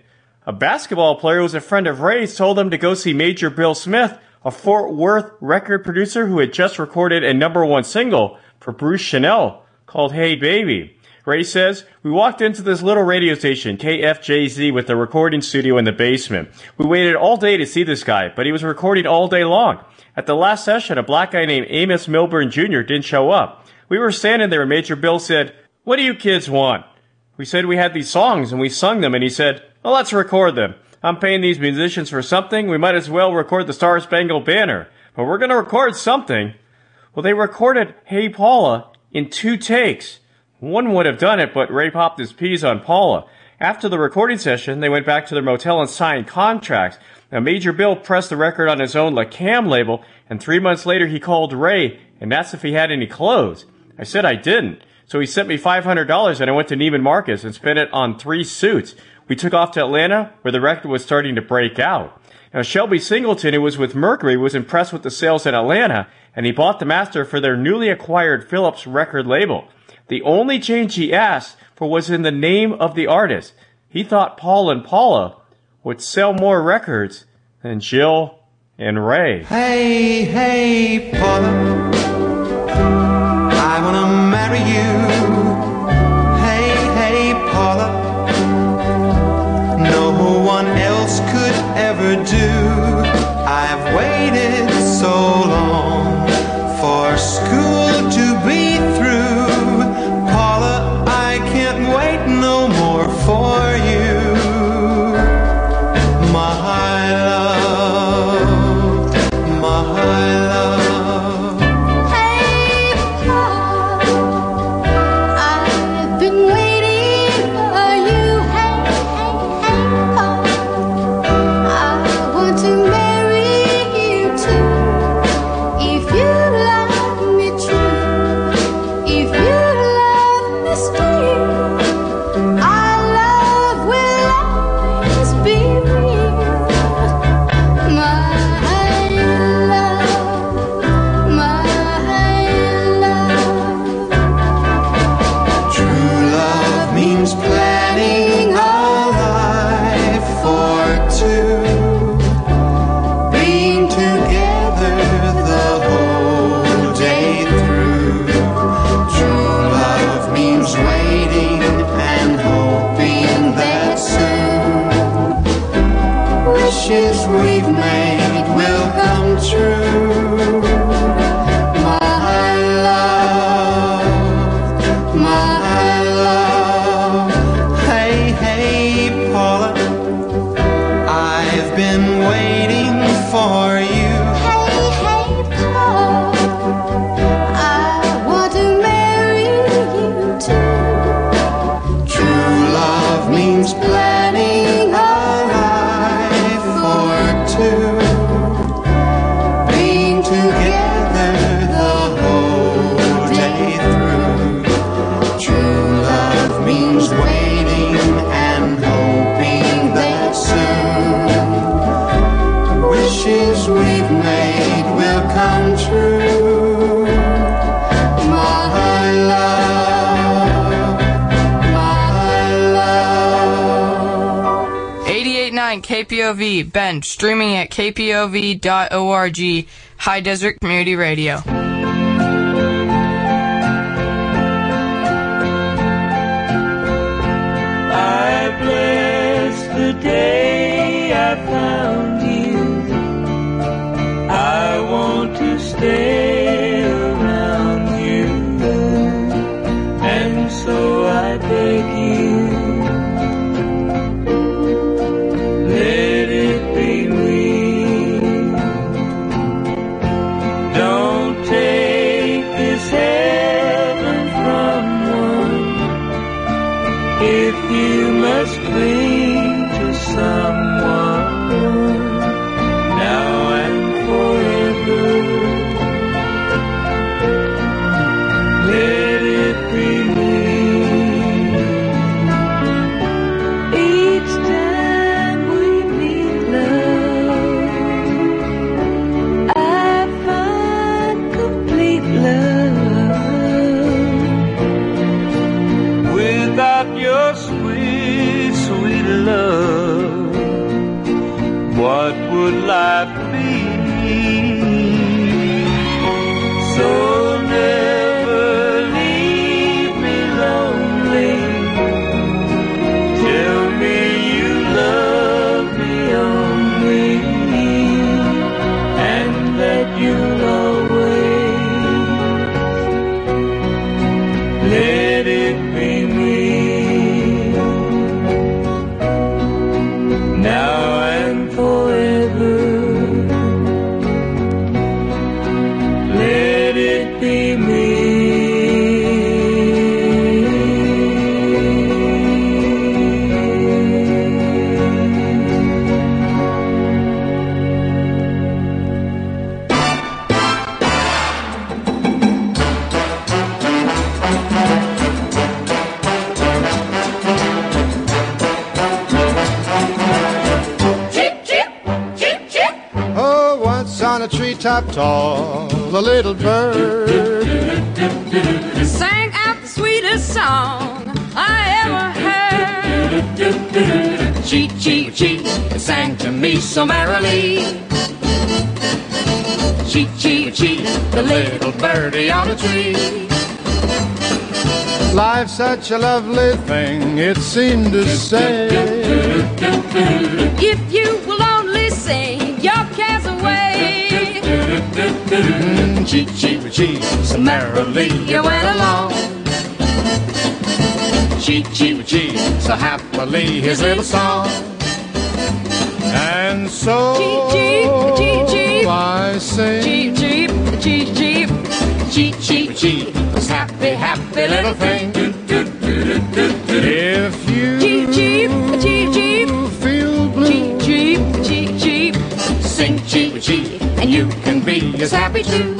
A basketball player who was a friend of Ray's told him to go see Major Bill Smith, a Fort Worth record producer who had just recorded a number one single for Bruce Channel called Hey Baby. Ray says, We walked into this little radio station, KFJZ, with a recording studio in the basement. We waited all day to see this guy, but he was recording all day long. At the last session, a black guy named Amos Milburn Jr. didn't show up. We were standing there and Major Bill said, What do you kids want? We said we had these songs and we sung them and he said, Well, let's record them. I'm paying these musicians for something. We might as well record the Star Spangled Banner. But we're going to record something. Well, they recorded Hey Paula in two takes. One would have done it, but Ray popped his peas on Paula. After the recording session, they went back to their motel and signed contracts. Now, Major Bill pressed the record on his own LeCam label, and three months later he called Ray and asked if he had any clothes. I said I didn't. So he sent me $500 and I went to Neiman Marcus and spent it on three suits. We took off to Atlanta where the record was starting to break out. Now Shelby Singleton, who was with Mercury, was impressed with the sales in Atlanta and he bought the master for their newly acquired Philips record label. The only change he asked for was in the name of the artist. He thought Paul and Paula would sell more records than Jill and Ray. Hey, hey, Paula. KPOV, Bend, streaming at kpov.org, High Desert Community Radio. I bless the day I found you. I want to stay around you. And so I beg you, tall, a little bird sang out the sweetest song I ever heard. Cheep, cheep, cheep, it sang to me so merrily. Cheep, cheep, cheep, the little birdie on a tree. Life's such a lovely thing, it seemed to say. If Cheep, cheep, cheep, so merrily you went along. Chee chee chee, so happily his little song. And so cheep, cheep, cheep, I sing. cheep, cheep, cheep, cheep, cheep, cheep, cheep, this happy, happy little thing. If you cheep, cheep, cheep, cheep, feel blue, cheep, cheep, cheep, sing cheep, cheep, and you can be as happy too.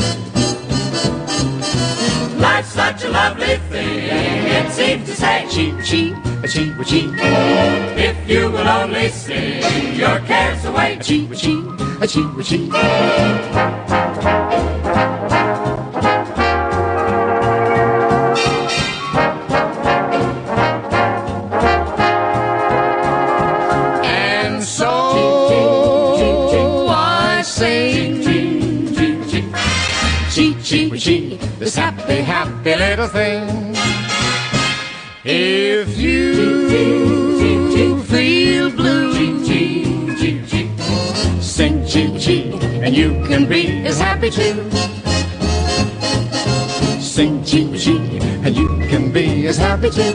Seems to say cheep, cheep, a cheep, a cheep. If you will only sing your cares away, a cheep, a cheep, a cheep, a cheep. Can be as happy too. Sing cheep, cheep, and you can be as happy too.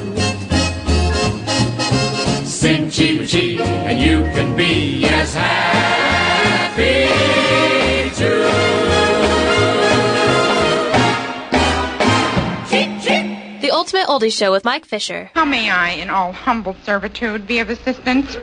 Sing cheep, cheep, and you can be as happy too. The Ultimate Oldie Show with Mike Fisher. How may I, in all humble servitude, be of assistance?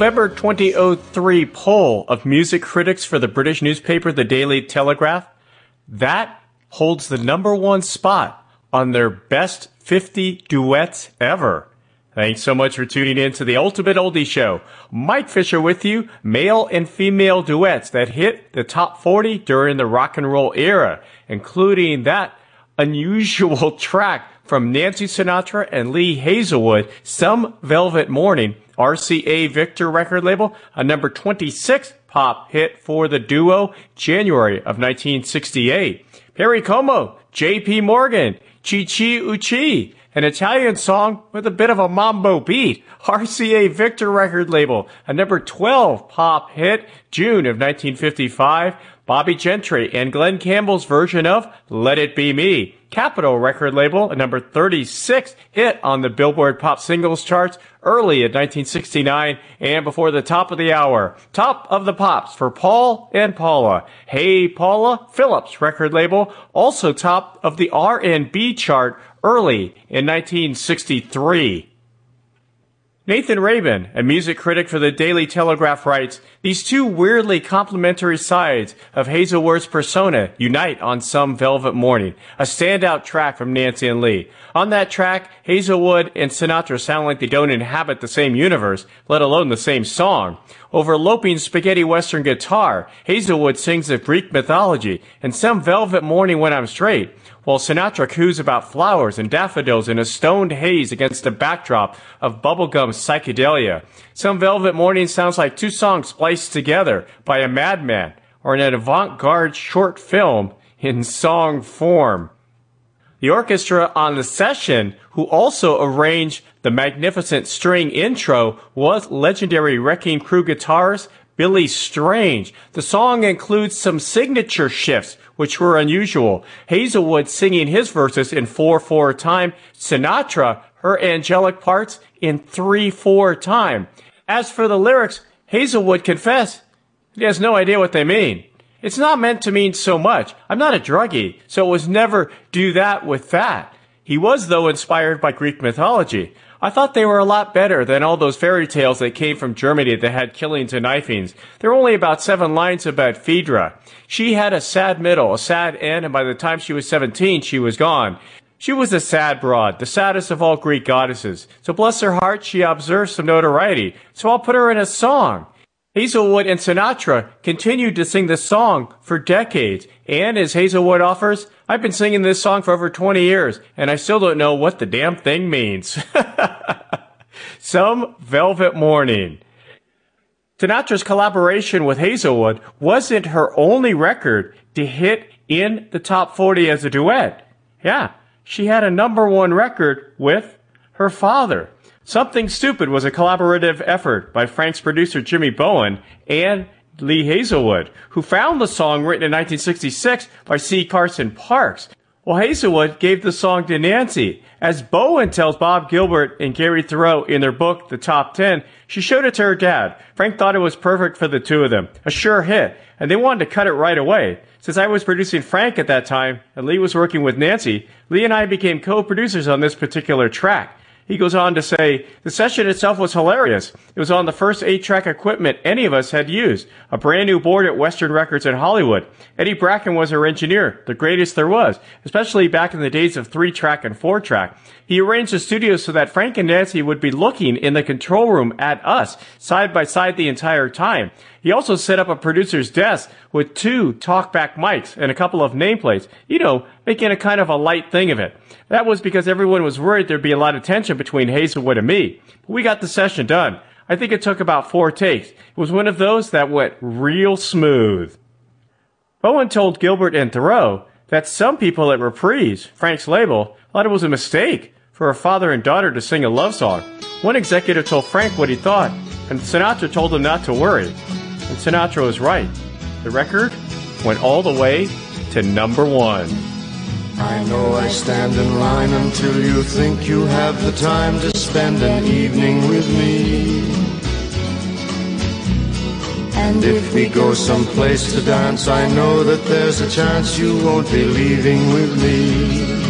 November 2003 poll of music critics for the British newspaper The Daily Telegraph, that holds the number one spot on their best 50 duets ever. Thanks so much for tuning in to the Ultimate Oldie Show. Mike Fisher with you, male and female duets that hit the top 40 during the rock and roll era, including that unusual (laughs) track from Nancy Sinatra and Lee Hazlewood, Some Velvet Morning, RCA Victor record label, a number 26 pop hit for the duo, January of 1968. Perry Como, Jaye P. Morgan, Chee Chee-Oo-Chee, an Italian song with a bit of a mambo beat. RCA Victor record label, a number 12 pop hit, June of 1955. Bobbie Gentry and Glen Campbell's version of Let It Be Me. Capitol record label, a number 36 hit on the Billboard Pop Singles charts early in 1969 and before the top of the hour. Top of the Pops for Paul and Paula. Hey Paula, Philips record label, also top of the R&B chart early in 1963. Nathan Rabin, a music critic for the Daily Telegraph, writes, These two weirdly complementary sides of Hazlewood's persona unite on Some Velvet Morning, a standout track from Nancy and Lee. On that track, Hazlewood and Sinatra sound like they don't inhabit the same universe, let alone the same song. Over loping spaghetti western guitar, Hazlewood sings of Greek mythology, and Some Velvet Morning When I'm Straight, while Sinatra coos about flowers and daffodils in a stoned haze against a backdrop of bubblegum psychedelia. Some Velvet Morning sounds like two songs spliced together by a madman or an avant-garde short film in song form. The orchestra on the session, who also arranged the magnificent string intro, was legendary Wrecking Crew guitarist Billy Strange. The song includes some signature shifts, which were unusual. Hazlewood singing his verses in 4-4 time, Sinatra, her angelic parts in 3-4 time. As for the lyrics, Hazlewood confessed he has no idea what they mean. It's not meant to mean so much. I'm not a druggie, so it was never do that with that. He was, though, inspired by Greek mythology. I thought they were a lot better than all those fairy tales that came from Germany that had killings and knifings. There were only about seven lines about Phaedra. She had a sad middle, a sad end, and by the time she was 17, she was gone. She was a sad broad, the saddest of all Greek goddesses. So bless her heart, she observed some notoriety. So I'll put her in a song. Hazlewood and Sinatra continued to sing this song for decades, and as Hazlewood offers, I've been singing this song for over 20 years, and I still don't know what the damn thing means. (laughs) Some Velvet Morning. Sinatra's collaboration with Hazlewood wasn't her only record to hit in the top 40 as a duet. Yeah, she had a number one record with her father. Something Stupid was a collaborative effort by Frank's producer Jimmy Bowen and Lee Hazlewood, who found the song written in 1966 by C. Carson Parks. Well, Hazlewood gave the song to Nancy. As Bowen tells Bob Gilbert and Gary Theroux in their book, The Top 10, she showed it to her dad. Frank thought it was perfect for the two of them. A sure hit. And they wanted to cut it right away. Since I was producing Frank at that time, and Lee was working with Nancy, Lee and I became co-producers on this particular track. He goes on to say, the session itself was hilarious. It was on the first 8-track equipment any of us had used. A brand new board at Western Records in Hollywood. Eddie Brackett was our engineer, the greatest there was, especially back in the days of 3-track and 4-track. He arranged the studio so that Frank and Nancy would be looking in the control room at us, side by side the entire time. He also set up a producer's desk with two talkback mics and a couple of nameplates, you know, making a kind of a light thing of it. That was because everyone was worried there'd be a lot of tension between Hazlewood and me. But we got the session done. I think it took about four takes. It was one of those that went real smooth. Bowen told Gilbert and Theroux that some people at Reprise, Frank's label, thought it was a mistake for a father and daughter to sing a love song. One executive told Frank what he thought, and Sinatra told him not to worry. And Sinatra was right. The record went all the way to number one. I know I stand in line until you think you have the time to spend an evening with me. And if we go someplace to dance, I know that there's a chance you won't be leaving with me.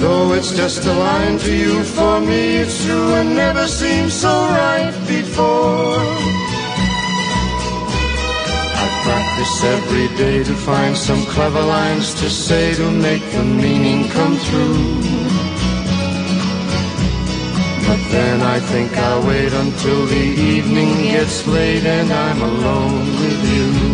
Though it's just a line to you, for me it's true and never seemed so right before. I practice every day to find some clever lines to say to make the meaning come through. But then I think I'll wait until the evening gets late and I'm alone with you.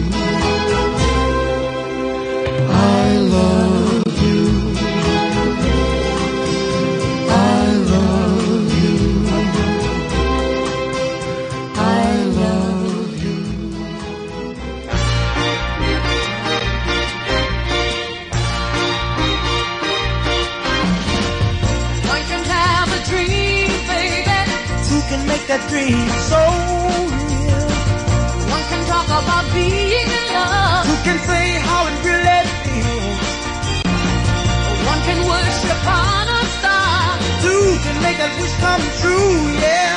Make that wish come true, yeah.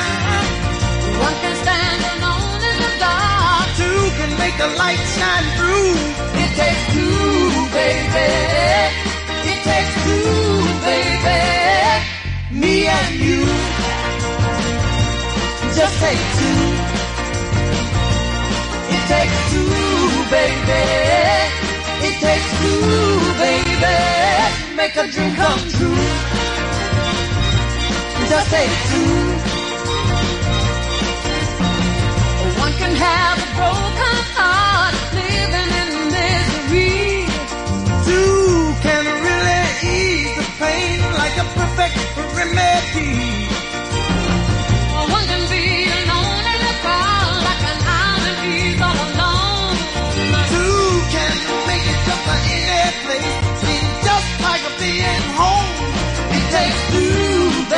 One can stand alone in the dark. Two can make the light shine through. It takes two, baby. It takes two, baby. Me and you. Just take two. It takes two, baby. It takes two, baby. Make a dream come true. Just take two. Hmm. One can have a broken heart, living in misery. Two can really ease the pain like a perfect remedy. One can be alone a like an island he's all alone. Two can make it just any place, seem just like being home. It takes two,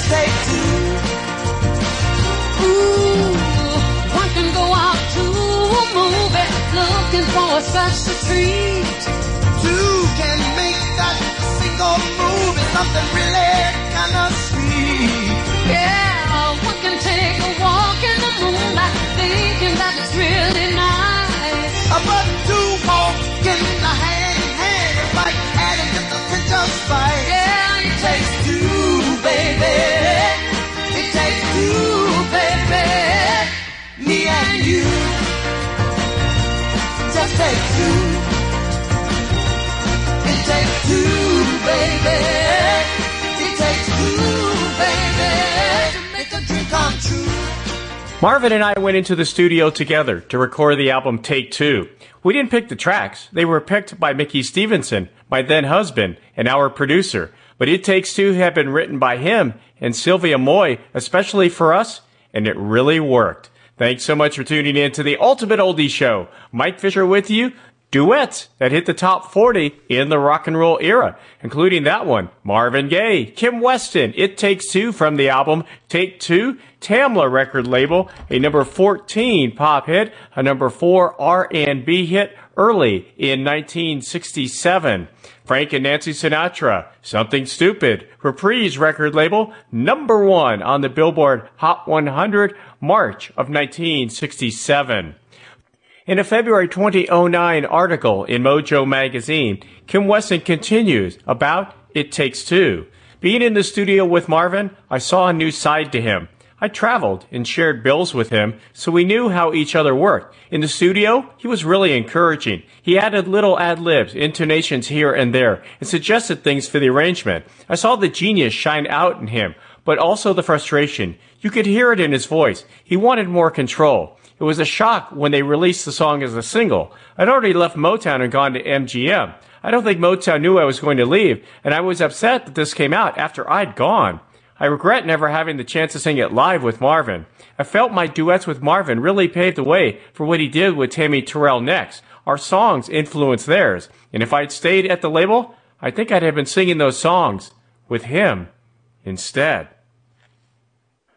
Yes, they. Ooh, one can go out to a movie looking for a special treat. Two can make that single movie something really kind of sweet. Yeah, one can take a walk in the moonlight thinking that it's really nice. Uh, but Marvin and I went into the studio together to record the album Take Two. We didn't pick the tracks. They were picked by Mickey Stevenson, my then husband, and our producer. But It Takes Two had been written by him and Sylvia Moy, especially for us, and it really worked. Thanks so much for tuning in to the Ultimate Oldie Show. Mike Fisher with you. Duets that hit the top 40 in the rock and roll era, including that one, Marvin Gaye, Kim Weston, It Takes Two from the album Take Two, Tamla record label, a number 14 pop hit, a number 4 R&B hit early in 1967. Frank and Nancy Sinatra, Something Stupid, Reprise record label, number 1 on the Billboard Hot 100, March of 1967. In a February 2009 article in Mojo magazine, Kim Weston continues about It Takes Two. Being in the studio with Marvin, I saw a new side to him. I traveled and shared bills with him, so we knew how each other worked. In the studio, he was really encouraging. He added little ad libs, intonations here and there, and suggested things for the arrangement. I saw the genius shine out in him, but also the frustration. You could hear it in his voice. He wanted more control. It was a shock when they released the song as a single. I'd already left Motown and gone to MGM. I don't think Motown knew I was going to leave, and I was upset that this came out after I'd gone. I regret never having the chance to sing it live with Marvin. I felt my duets with Marvin really paved the way for what he did with Tammy Terrell next. Our songs influenced theirs, and if I'd stayed at the label, I think I'd have been singing those songs with him instead.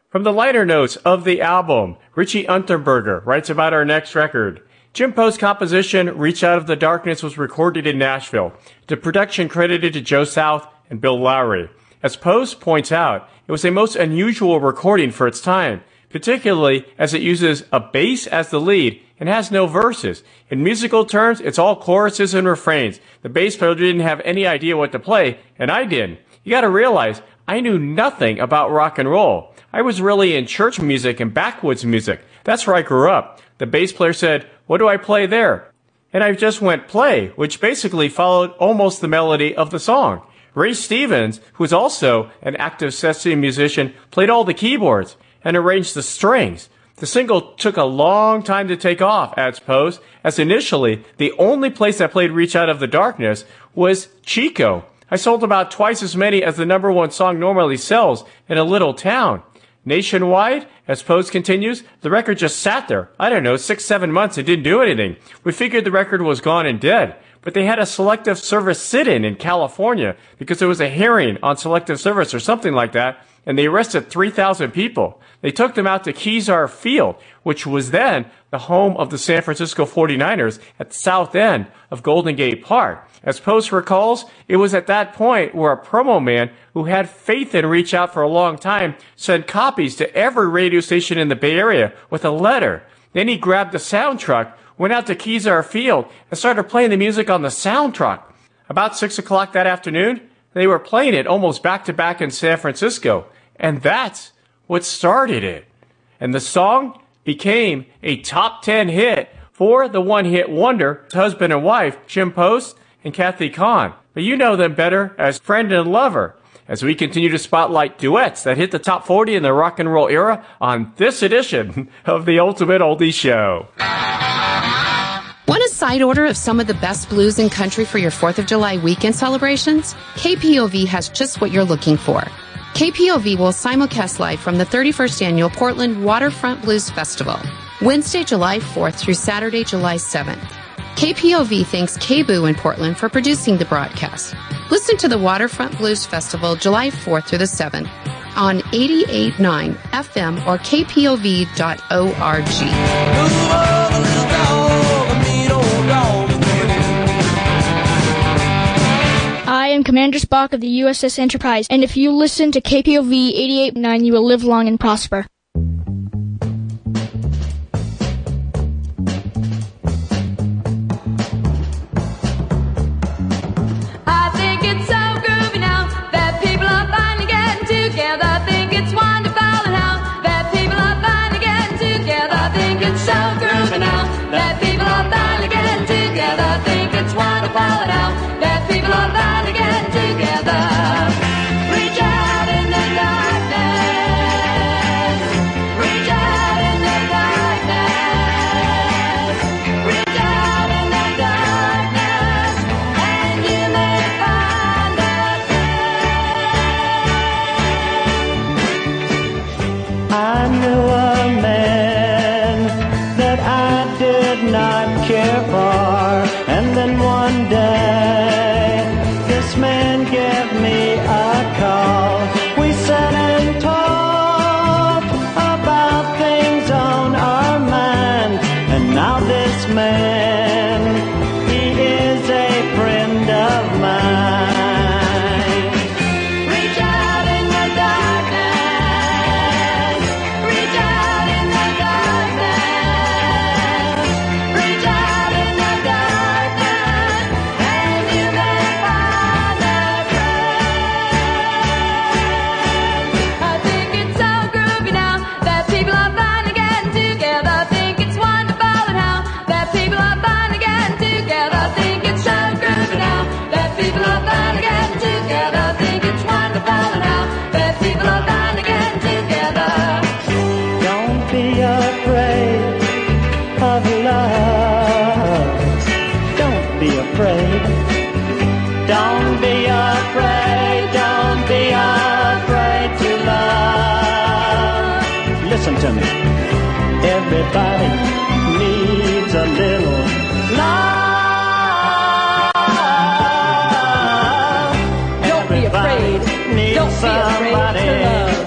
From the liner notes of the album, Richie Unterberger writes about our next record. Jim Post's composition, Reach Out of the Darkness, was recorded in Nashville. The production credited to Joe South and Bill Lowery. As Post points out, it was a most unusual recording for its time, particularly as it uses a bass as the lead and has no verses. In musical terms, it's all choruses and refrains. The bass player didn't have any idea what to play, and I didn't. You gotta realize, I knew nothing about rock and roll. I was really in church music and backwoods music. That's where I grew up. The bass player said, what do I play there? And I just went play, which basically followed almost the melody of the song. Ray Stevens, who was also an active session musician, played all the keyboards and arranged the strings. The single took a long time to take off, adds Post, as initially the only place that played Reach Out of the Darkness was Chico. I sold about twice as many as the number one song normally sells in a little town. Nationwide, as Post continues, the record just sat there. I don't know, six, seven months and didn't do anything. We figured the record was gone and dead. But they had a selective service sit-in in California because there was a hearing on selective service or something like that, and they arrested 3,000 people. They took them out to Kezar Field, which was then the home of the San Francisco 49ers at the south end of Golden Gate Park. As Post recalls, it was at that point where a promo man who had faith in Reach Out for a long time sent copies to every radio station in the Bay Area with a letter. Then he grabbed the sound truck, went out to Kezar Field, and started playing the music on the sound truck. About six o'clock that afternoon, they were playing it almost back to back in San Francisco. And that's what started it. And the song became a top 10 hit for the one hit wonder, husband and wife, Jim Post and Cathy Conn. But you know them better as friend and lover. As we continue to spotlight duets that hit the top 40 in the rock and roll era on this edition of the Ultimate Oldie Show. Want a side order of some of the best blues and country for your 4th of July weekend celebrations? KPOV has just what you're looking for. KPOV will simulcast live from the 31st annual Portland Waterfront Blues Festival, Wednesday, July 4th through Saturday, July 7th. KPOV thanks KBOO in Portland for producing the broadcast. Listen to the Waterfront Blues Festival July 4th through the 7th on 88.9 FM or kpov.org. I am Commander Spock of the USS Enterprise, and if you listen to KPOV 88.9, you will live long and prosper. care for. And then one day.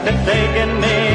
that they can make.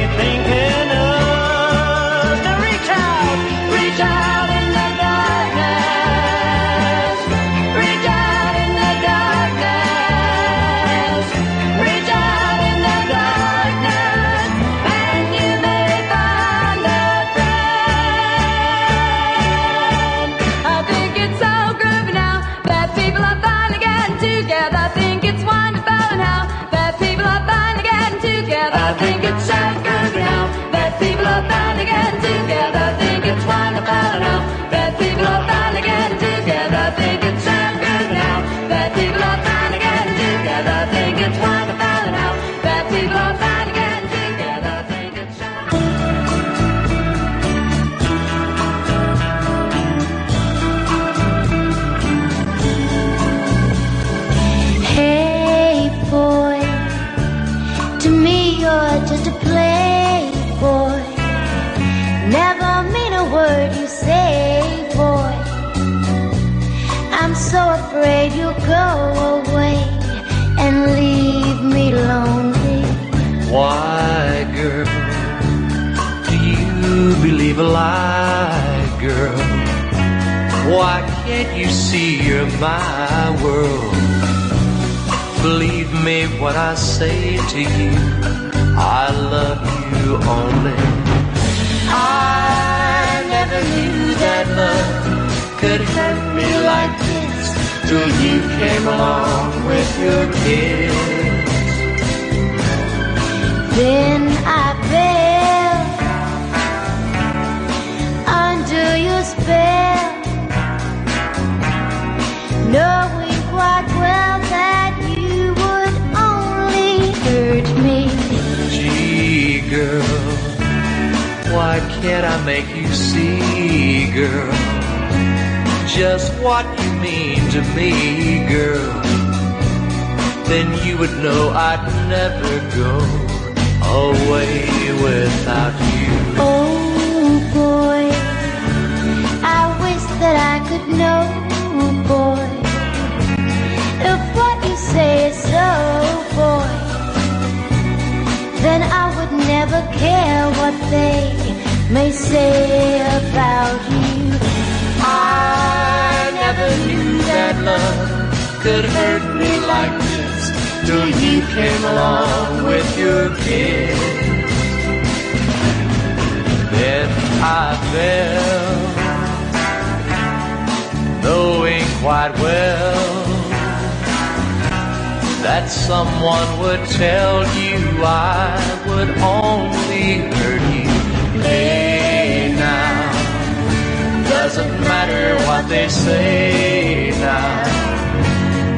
You're my world. Believe me when I say to you, I love you only. I never knew that love could hurt me like this till you came along with your kiss. Then I can't I make you see, girl? Just what you mean to me, girl. Then you would know I'd never go away without you. Oh boy, I wish that I could know, boy, if what you say is so, boy. Then I would never care what they may say about you. I never knew that love could hurt me like this till you came along with your kiss. Then I fell, knowing quite well that someone would tell you I would only hurt you. Doesn't matter what they say now.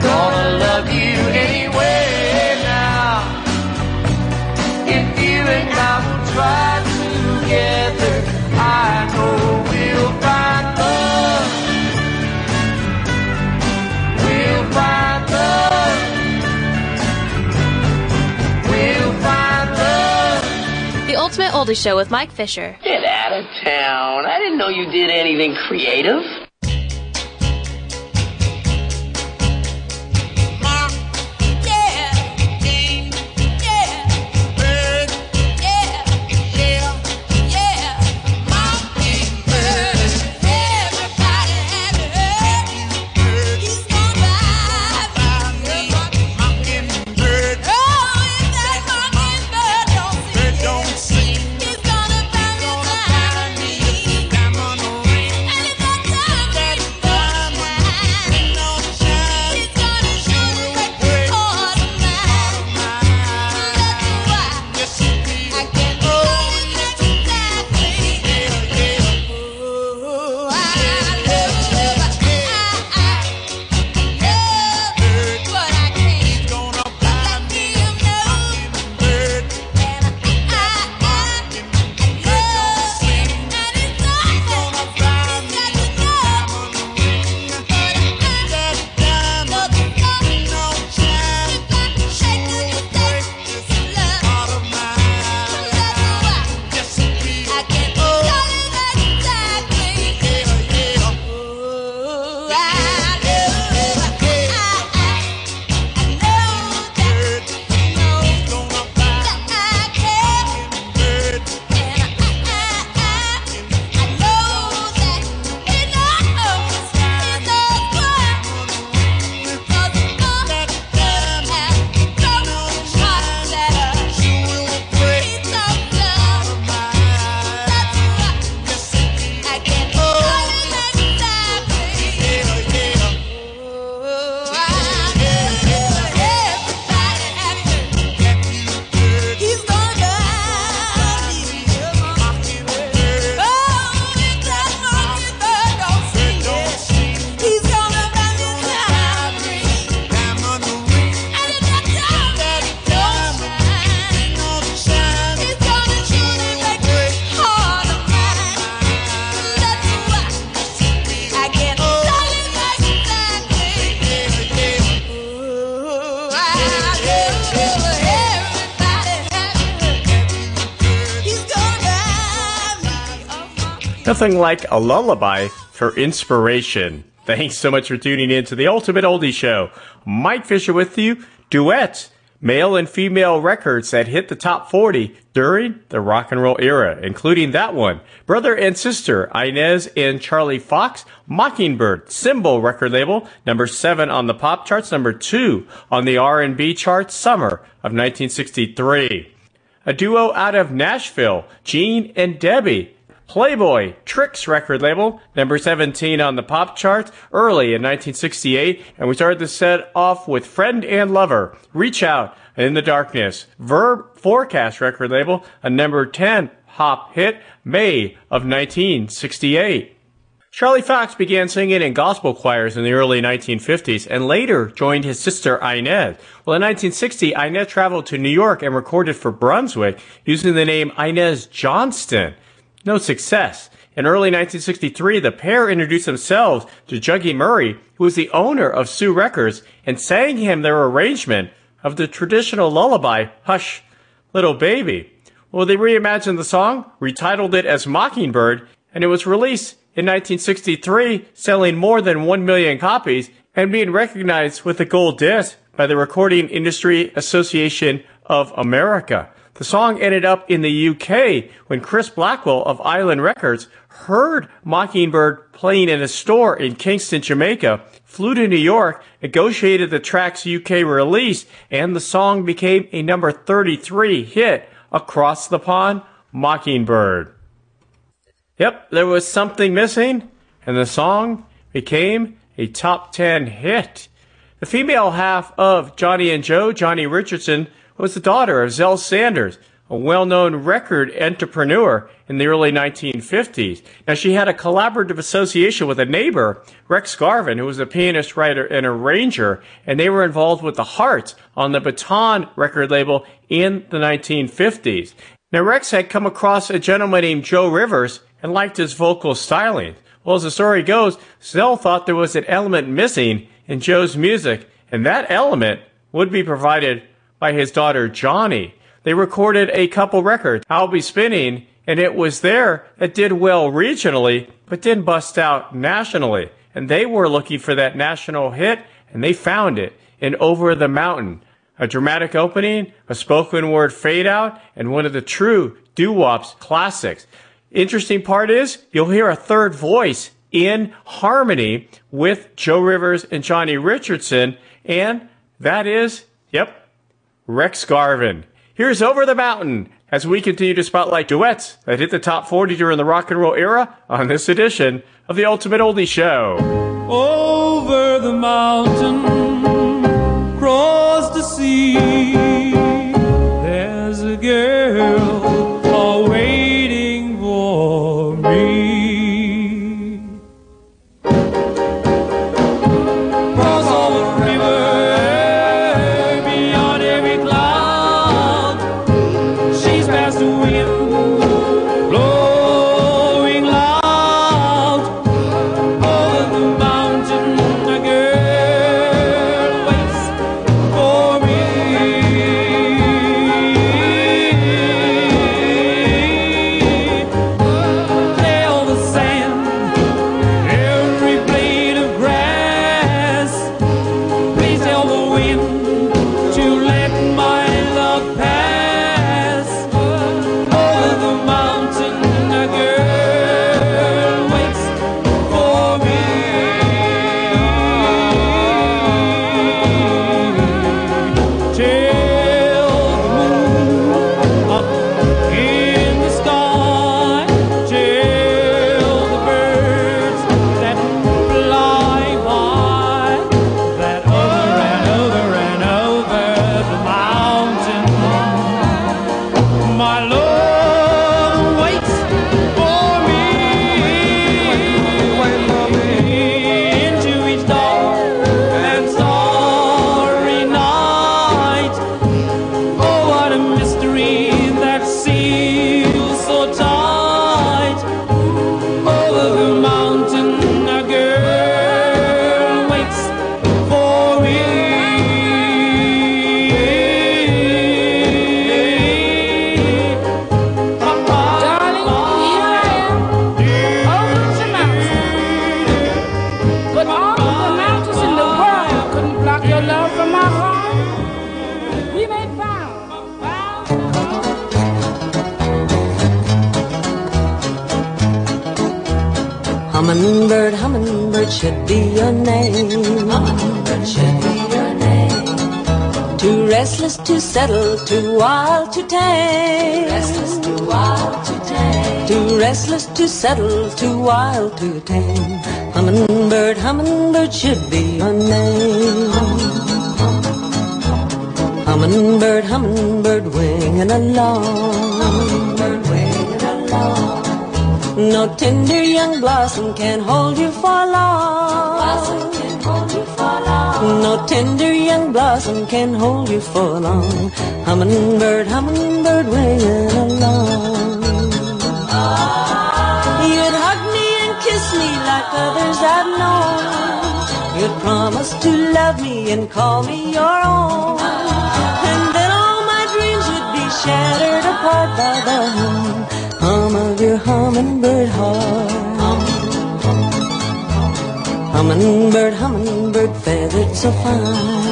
Gonna love you anyway now. If you and I will try together, I know we'll Ultimate Oldie Show with Mike Fisher. Get out of town. I didn't know you did anything creative. Nothing like a lullaby for inspiration. Thanks so much for tuning in to the Ultimate Oldie Show. Mike Fisher with you. Duets, male and female records that hit the top 40 during the rock and roll era, including that one. Brother and sister, Inez and Charlie Foxx, Mockingbird, Symbol record label, number 7 on the pop charts, number 2 on the R&B charts, summer of 1963. A duo out of Nashville, Gene and Debbie, Playboy, TRX record label, number 17 on the pop charts early in 1968, and we started the set off with Friend and Lover, Reach Out in the Darkness, Verve Forecast record label, a number 10 pop hit, May of 1968. Charlie Foxx began singing in gospel choirs in the early 1950s and later joined his sister Inez. Well, in 1960, Inez traveled to New York and recorded for Brunswick using the name Inez Johnston. No success. In early 1963, the pair introduced themselves to Juggy Murray, who was the owner of Sue Records, and sang him their arrangement of the traditional lullaby, Hush, Little Baby. Well, they reimagined the song, retitled it as Mockingbird, and it was released in 1963, selling more than 1 million copies and being recognized with a gold disc by the Recording Industry Association of America. The song ended up in the UK when Chris Blackwell of Island Records heard Mockingbird playing in a store in Kingston, Jamaica, flew to New York, negotiated the track's UK release, and the song became a number 33 hit across the pond, Mockingbird. Yep, there was something missing, and the song became a top 10 hit. The female half of Johnny and Joe, Johnny Richardson, was the daughter of Zell Sanders, a well-known record entrepreneur in the early 1950s. Now, she had a collaborative association with a neighbor, Rex Garvin, who was a pianist, writer, and arranger, and they were involved with the Hearts on the Baton record label in the 1950s. Now, Rex had come across a gentleman named Joe Rivers and liked his vocal styling. Well, as the story goes, Zell thought there was an element missing in Joe's music, and that element would be provided by his daughter Johnny. They recorded a couple records, I'll Be Spinning, and it was there that did well regionally, but didn't bust out nationally. And they were looking for that national hit, and they found it in Over the Mountain. A dramatic opening, a spoken word fade out, and one of the true doo-wops classics. Interesting part is you'll hear a third voice in harmony with Joe Rivers and Johnny Richardson, and that is, yep, Rex Garvin. Here's Over the Mountain as we continue to spotlight duets that hit the top 40 during the rock and roll era on this edition of the Ultimate Oldie Show. Over the mountain, across the sea, there's a girl hold you for long. Hummingbird, hummingbird winging along. You'd hug me and kiss me like others I've known. You'd promise to love me and call me your own. And then all my dreams would be shattered apart by the hum, hum of your hummingbird heart. Hummingbird, hummingbird, feathered so fine.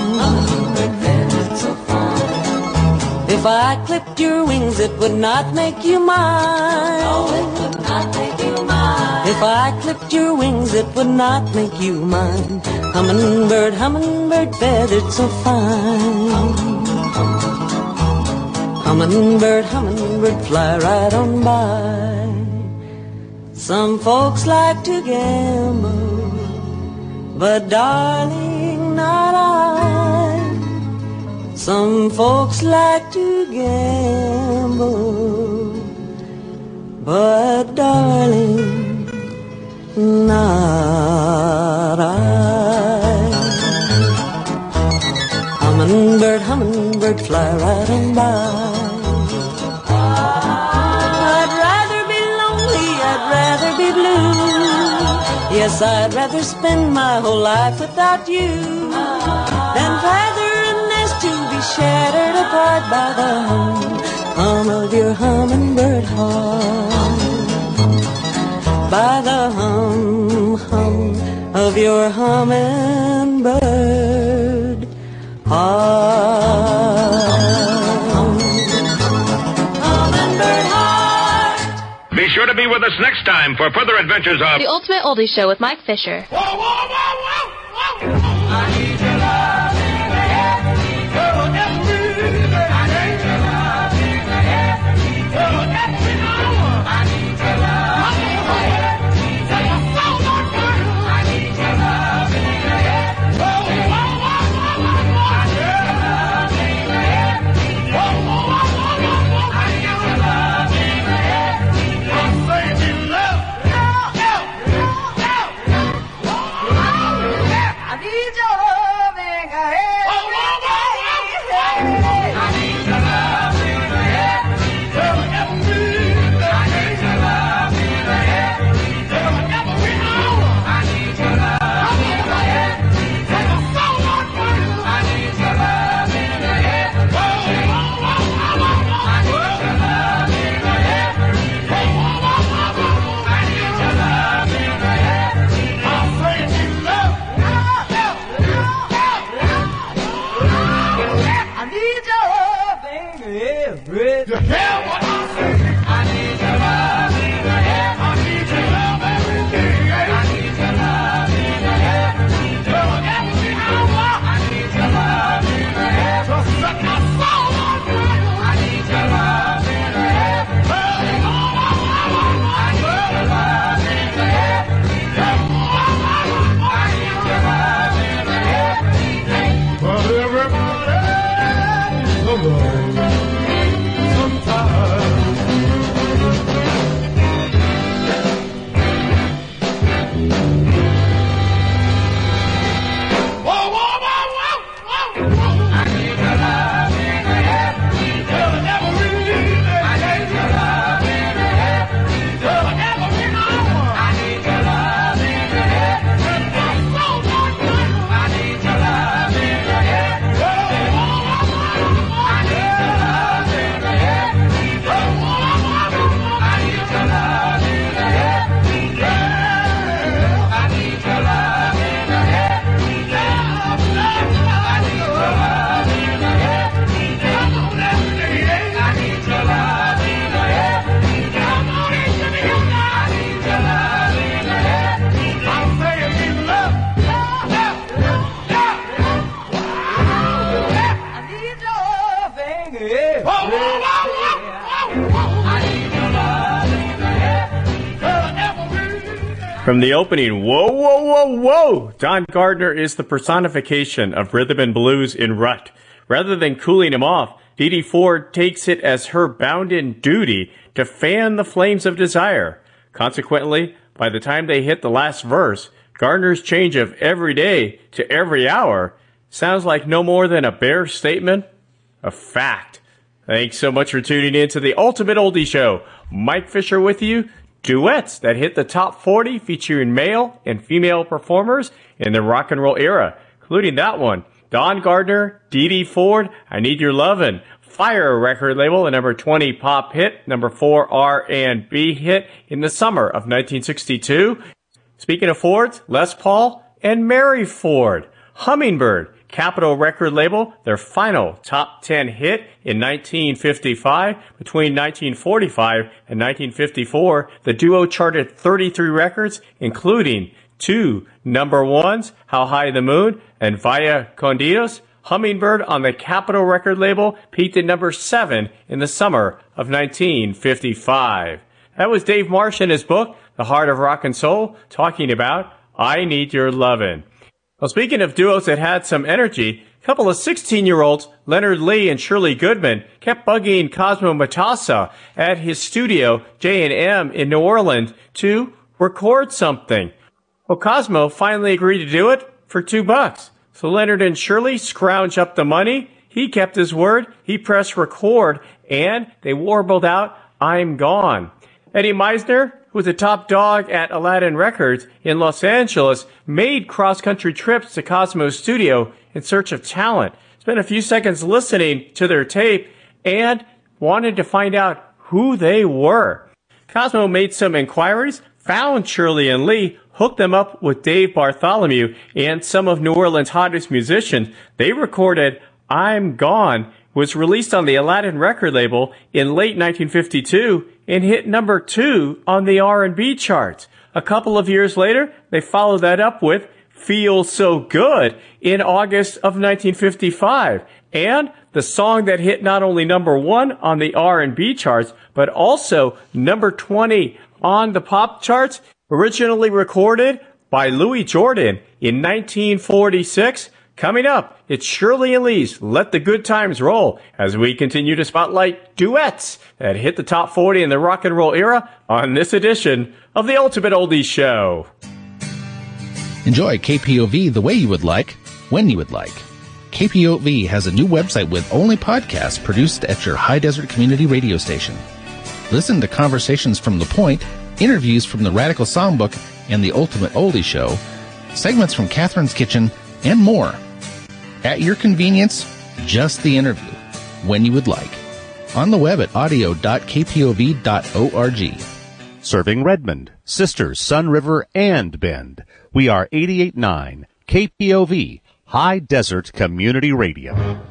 If I clipped your wings, it would not make you mine. No, it would not make you mine. If I clipped your wings, it would not make you mine. Hummingbird, hummingbird, feathered so fine. Hummingbird, hummingbird, fly right on by. Some folks like to gamble, but darling, not I. Some folks like to gamble, but darling, not I. Hummingbird, hummingbird, fly right on by. I'd rather be lonely, I'd rather be blue. Yes, I'd rather spend my whole life without you shattered apart by the hum, hum of your hummingbird heart. By the hum, hum of your hummingbird heart. Be sure to be with us next time for further adventures of The Ultimate Oldie Show with Mike Fisher. I From the opening, whoa, whoa, whoa, whoa! Don Gardner is the personification of rhythm and blues in rut. Rather than cooling him off, Dee Dee Ford takes it as her bounden duty to fan the flames of desire. Consequently, by the time they hit the last verse, Gardner's change of every day to every hour sounds like no more than a bare statement of fact. Thanks so much for tuning in to the Ultimate Oldie Show. Mike Fisher with you. Duets that hit the top 40 featuring male and female performers in the rock and roll era, including that one. Don Gardner, Dee Dee Ford, I Need Your Lovin', Fire record label, a number 20 pop hit, number 4 R&B hit in the summer of 1962. Speaking of Fords, Les Paul and Mary Ford, Hummingbird, Capitol record label, their final top 10 hit in 1955. Between 1945 and 1954, the duo charted 33 records, including two number ones, How High the Moon and Vaya con Dios. Hummingbird on the Capitol record label peaked at number seven in the summer of 1955. That was Dave Marsh in his book, The Heart of Rock and Soul, talking about I Need Your Lovin'. Well, speaking of duos that had some energy, a couple of 16 year olds, Leonard Lee and Shirley Goodman, kept bugging Cosmo Matassa at his studio, J&M in New Orleans, to record something. Well, Cosmo finally agreed to do it for two bucks. So Leonard and Shirley scrounged up the money. He kept his word. He pressed record and they warbled out, I'm gone. Eddie Mesner, was a top dog at Aladdin Records in Los Angeles, made cross-country trips to Cosmo's studio in search of talent. Spent a few seconds listening to their tape and wanted to find out who they were. Cosmo made some inquiries, found Shirley and Lee, hooked them up with Dave Bartholomew and some of New Orleans' hottest musicians. They recorded I'm Gone, was released on the Aladdin record label in late 1952 and hit number two on the R&B charts. A couple of years later, they followed that up with Feel So Good in August of 1955. And the song that hit not only number one on the R&B charts, but also number 20 on the pop charts, originally recorded by Louis Jordan in 1946. Coming up, it's Shirley and Lee's Let the Good Times Roll as we continue to spotlight duets that hit the top 40 in the rock and roll era on this edition of the Ultimate Oldies Show. Enjoy KPOV the way you would like, when you would like. KPOV has a new website with only podcasts produced at your high desert community radio station. Listen to conversations from The Point, interviews from the Radical Songbook and the Ultimate Oldie Show, segments from Catherine's Kitchen, and more. At your convenience, just the interview, when you would like. On the web at audio.kpov.org. Serving Redmond, Sisters, Sunriver, and Bend. We are 88.9 KPOV, High Desert Community Radio.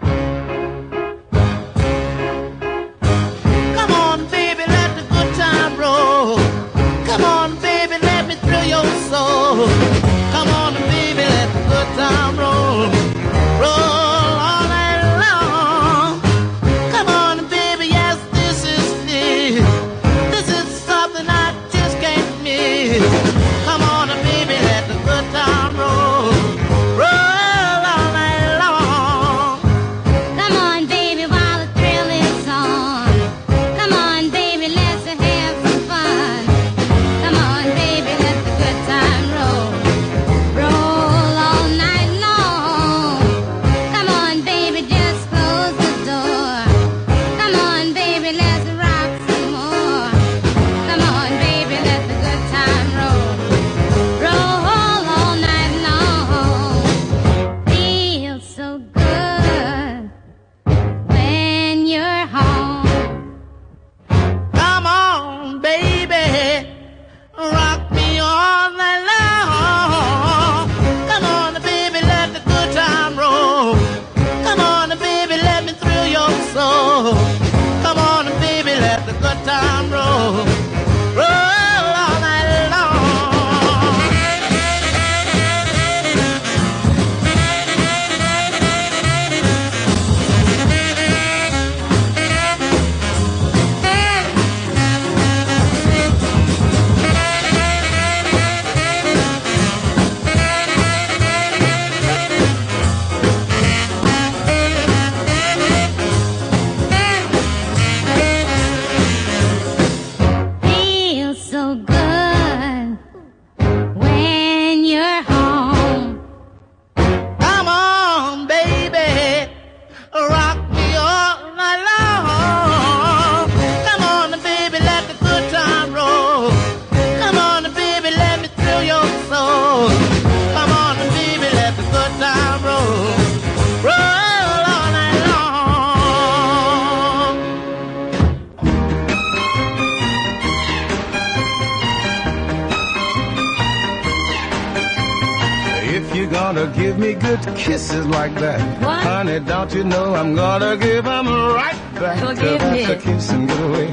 Like that? What? Honey, don't you know I'm gonna give 'em right back? Forgive that's me. a kiss and get away.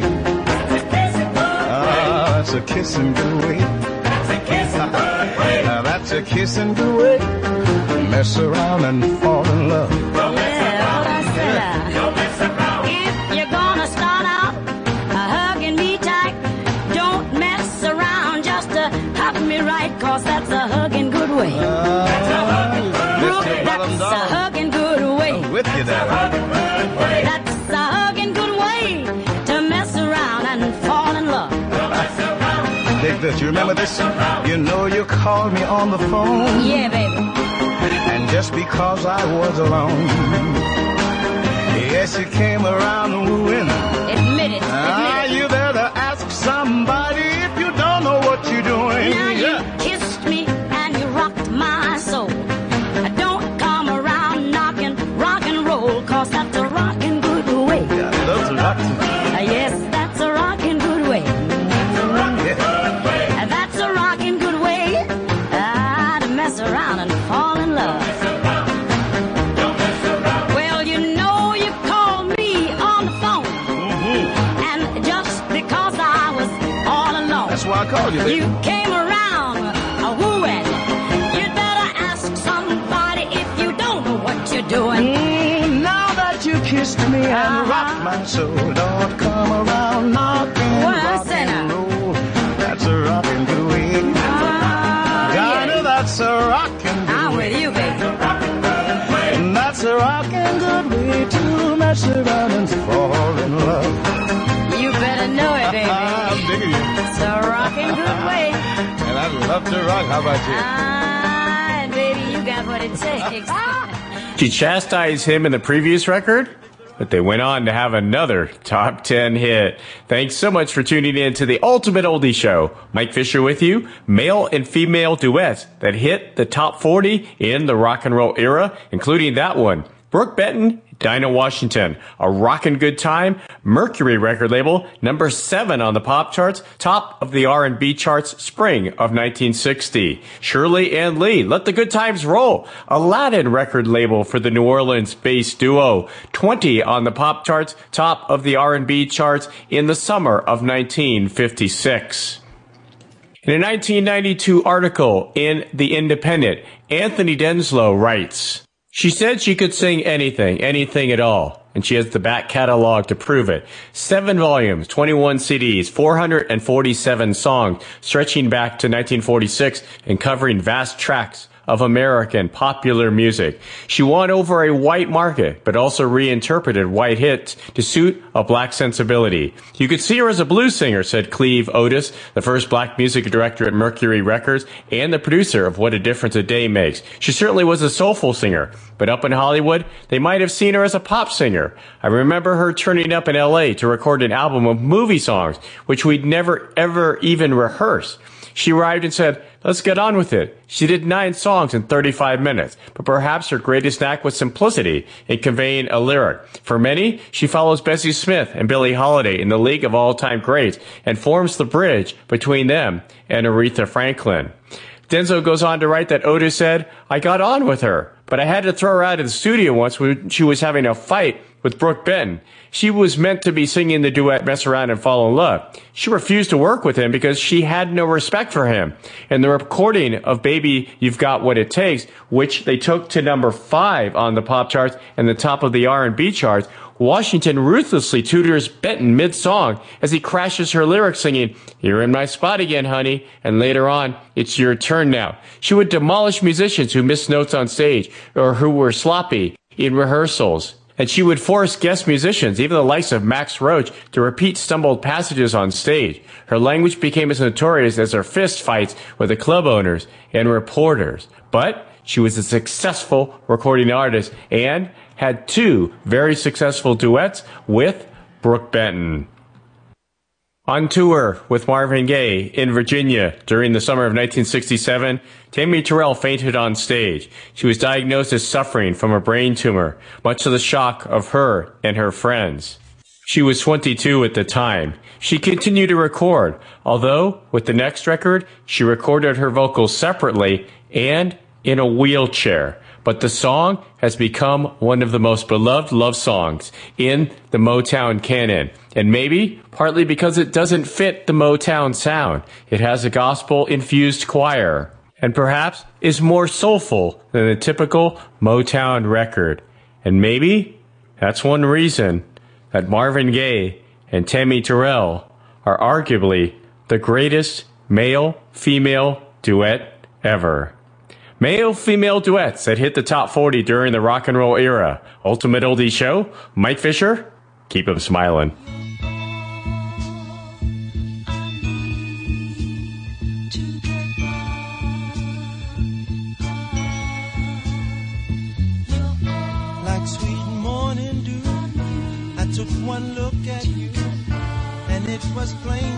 Ah, that's a kiss and get away. Now that's a kiss and get away. Mess around and fall in love. If you're gonna start out uh, hugging me tight, don't mess around just to hug me right, cause that's a hugging good way. Brook, that's a hugging good way. I'm with you there. That's a hugging good way to mess around and fall in love. Dig this. You remember this? You know you called me on the phone. Yeah, baby. And just because I was alone, yes, you came around wooing. That's why I called you, baby. You came around a wooing. You'd better ask somebody if you don't know what you're doing. Mm, now that you kissed me and rocked my soul, don't come around knocking Rock. How about you? Ah, and baby, you got what it takes. (laughs) She chastised him in the previous record, but they went on to have another top 10 hit. Thanks so much for tuning in to the Ultimate Oldie Show. Mike Fisher with you. Male and female duets that hit the top 40 in the rock and roll era, including that one. Brook Benton, Dinah Washington, a rockin' good time, Mercury record label, number seven on the pop charts, top of the R&B charts, spring of 1960. Shirley and Lee, Let the Good Times Roll, Aladdin record label for the New Orleans-based duo, 20 on the pop charts, top of the R&B charts in the summer of 1956. In a 1992 article in The Independent, Anthony Denslow writes, She said she could sing anything, anything at all, and she has the back catalog to prove it. Seven volumes, 21 CDs, 447 songs, stretching back to 1946 and covering vast tracts of American popular music. She won over a white market, but also reinterpreted white hits to suit a black sensibility. You could see her as a blues singer, said Clyde Otis, the first black music director at Mercury Records and the producer of What a Difference a Day Makes. She certainly was a soulful singer, but up in Hollywood, they might have seen her as a pop singer. I remember her turning up in LA to record an album of movie songs, which we'd never ever even rehearse. She arrived and said, let's get on with it. She did nine songs in 35 minutes, but perhaps her greatest act was simplicity in conveying a lyric. For many, she follows Bessie Smith and Billie Holiday in the league of all-time greats and forms the bridge between them and Aretha Franklin. Denzo goes on to write that Otis said, I got on with her, but I had to throw her out of the studio once when she was having a fight with Brook Benton. She was meant to be singing the duet Mess Around and Fall in Love. She refused to work with him because she had no respect for him. And the recording of Baby You've Got What It Takes, which they took to number five on the pop charts and the top of the R&B charts, Washington ruthlessly tutors Benton mid-song as he crashes her lyrics singing, You're in my spot again, honey, and later on, it's your turn now. She would demolish musicians who missed notes on stage or who were sloppy in rehearsals. And she would force guest musicians, even the likes of Max Roach, to repeat stumbled passages on stage. Her language became as notorious as her fist fights with the club owners and reporters. But she was a successful recording artist and had two very successful duets with Brook Benton. On tour with Marvin Gaye in Virginia during the summer of 1967, Tammy Terrell fainted on stage. She was diagnosed as suffering from a brain tumor, much to the shock of her and her friends. She was 22 at the time. She continued to record, although with the next record, she recorded her vocals separately and in a wheelchair but the song has become one of the most beloved love songs in the Motown canon. And maybe partly because it doesn't fit the Motown sound. It has a gospel infused choir and perhaps is more soulful than the typical Motown record. And maybe that's one reason that Marvin Gaye and Tammy Terrell are arguably the greatest male female duet ever. Male female duets that hit the top 40 during the rock and roll era. Ultimate Oldie Show, Mike Fisher, keep him smiling. was plain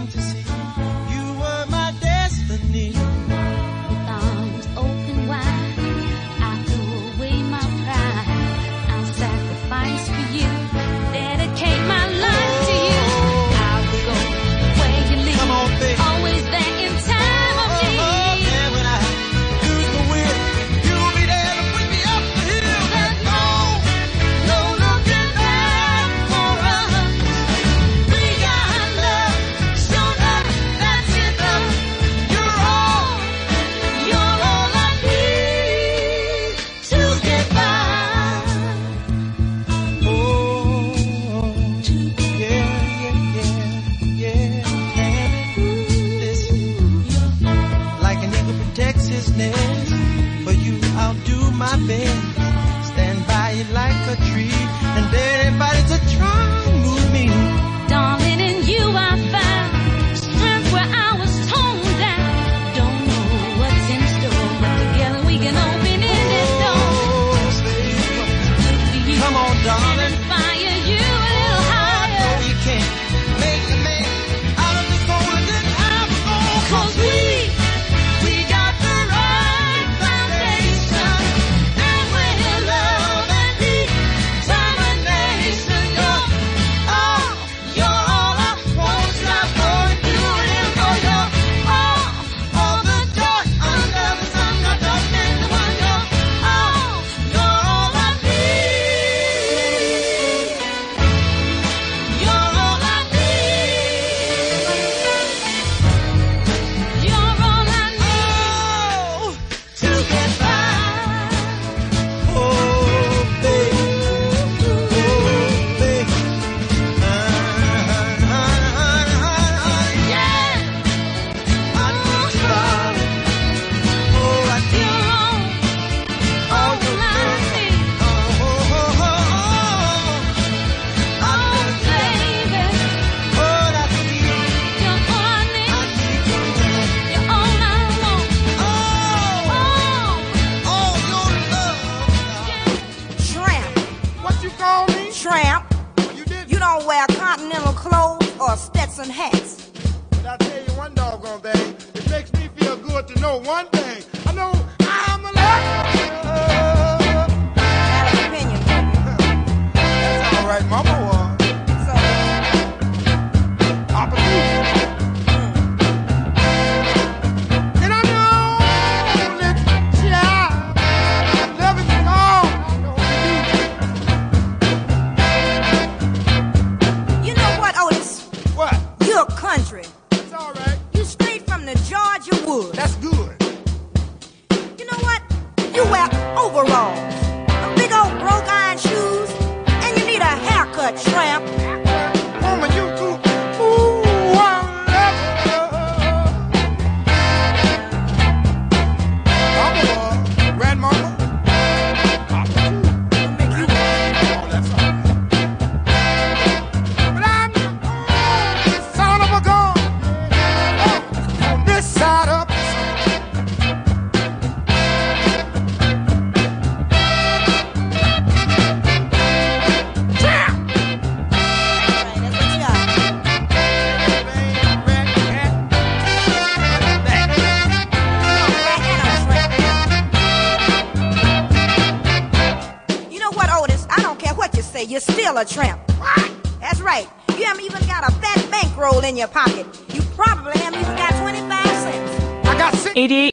still a tramp.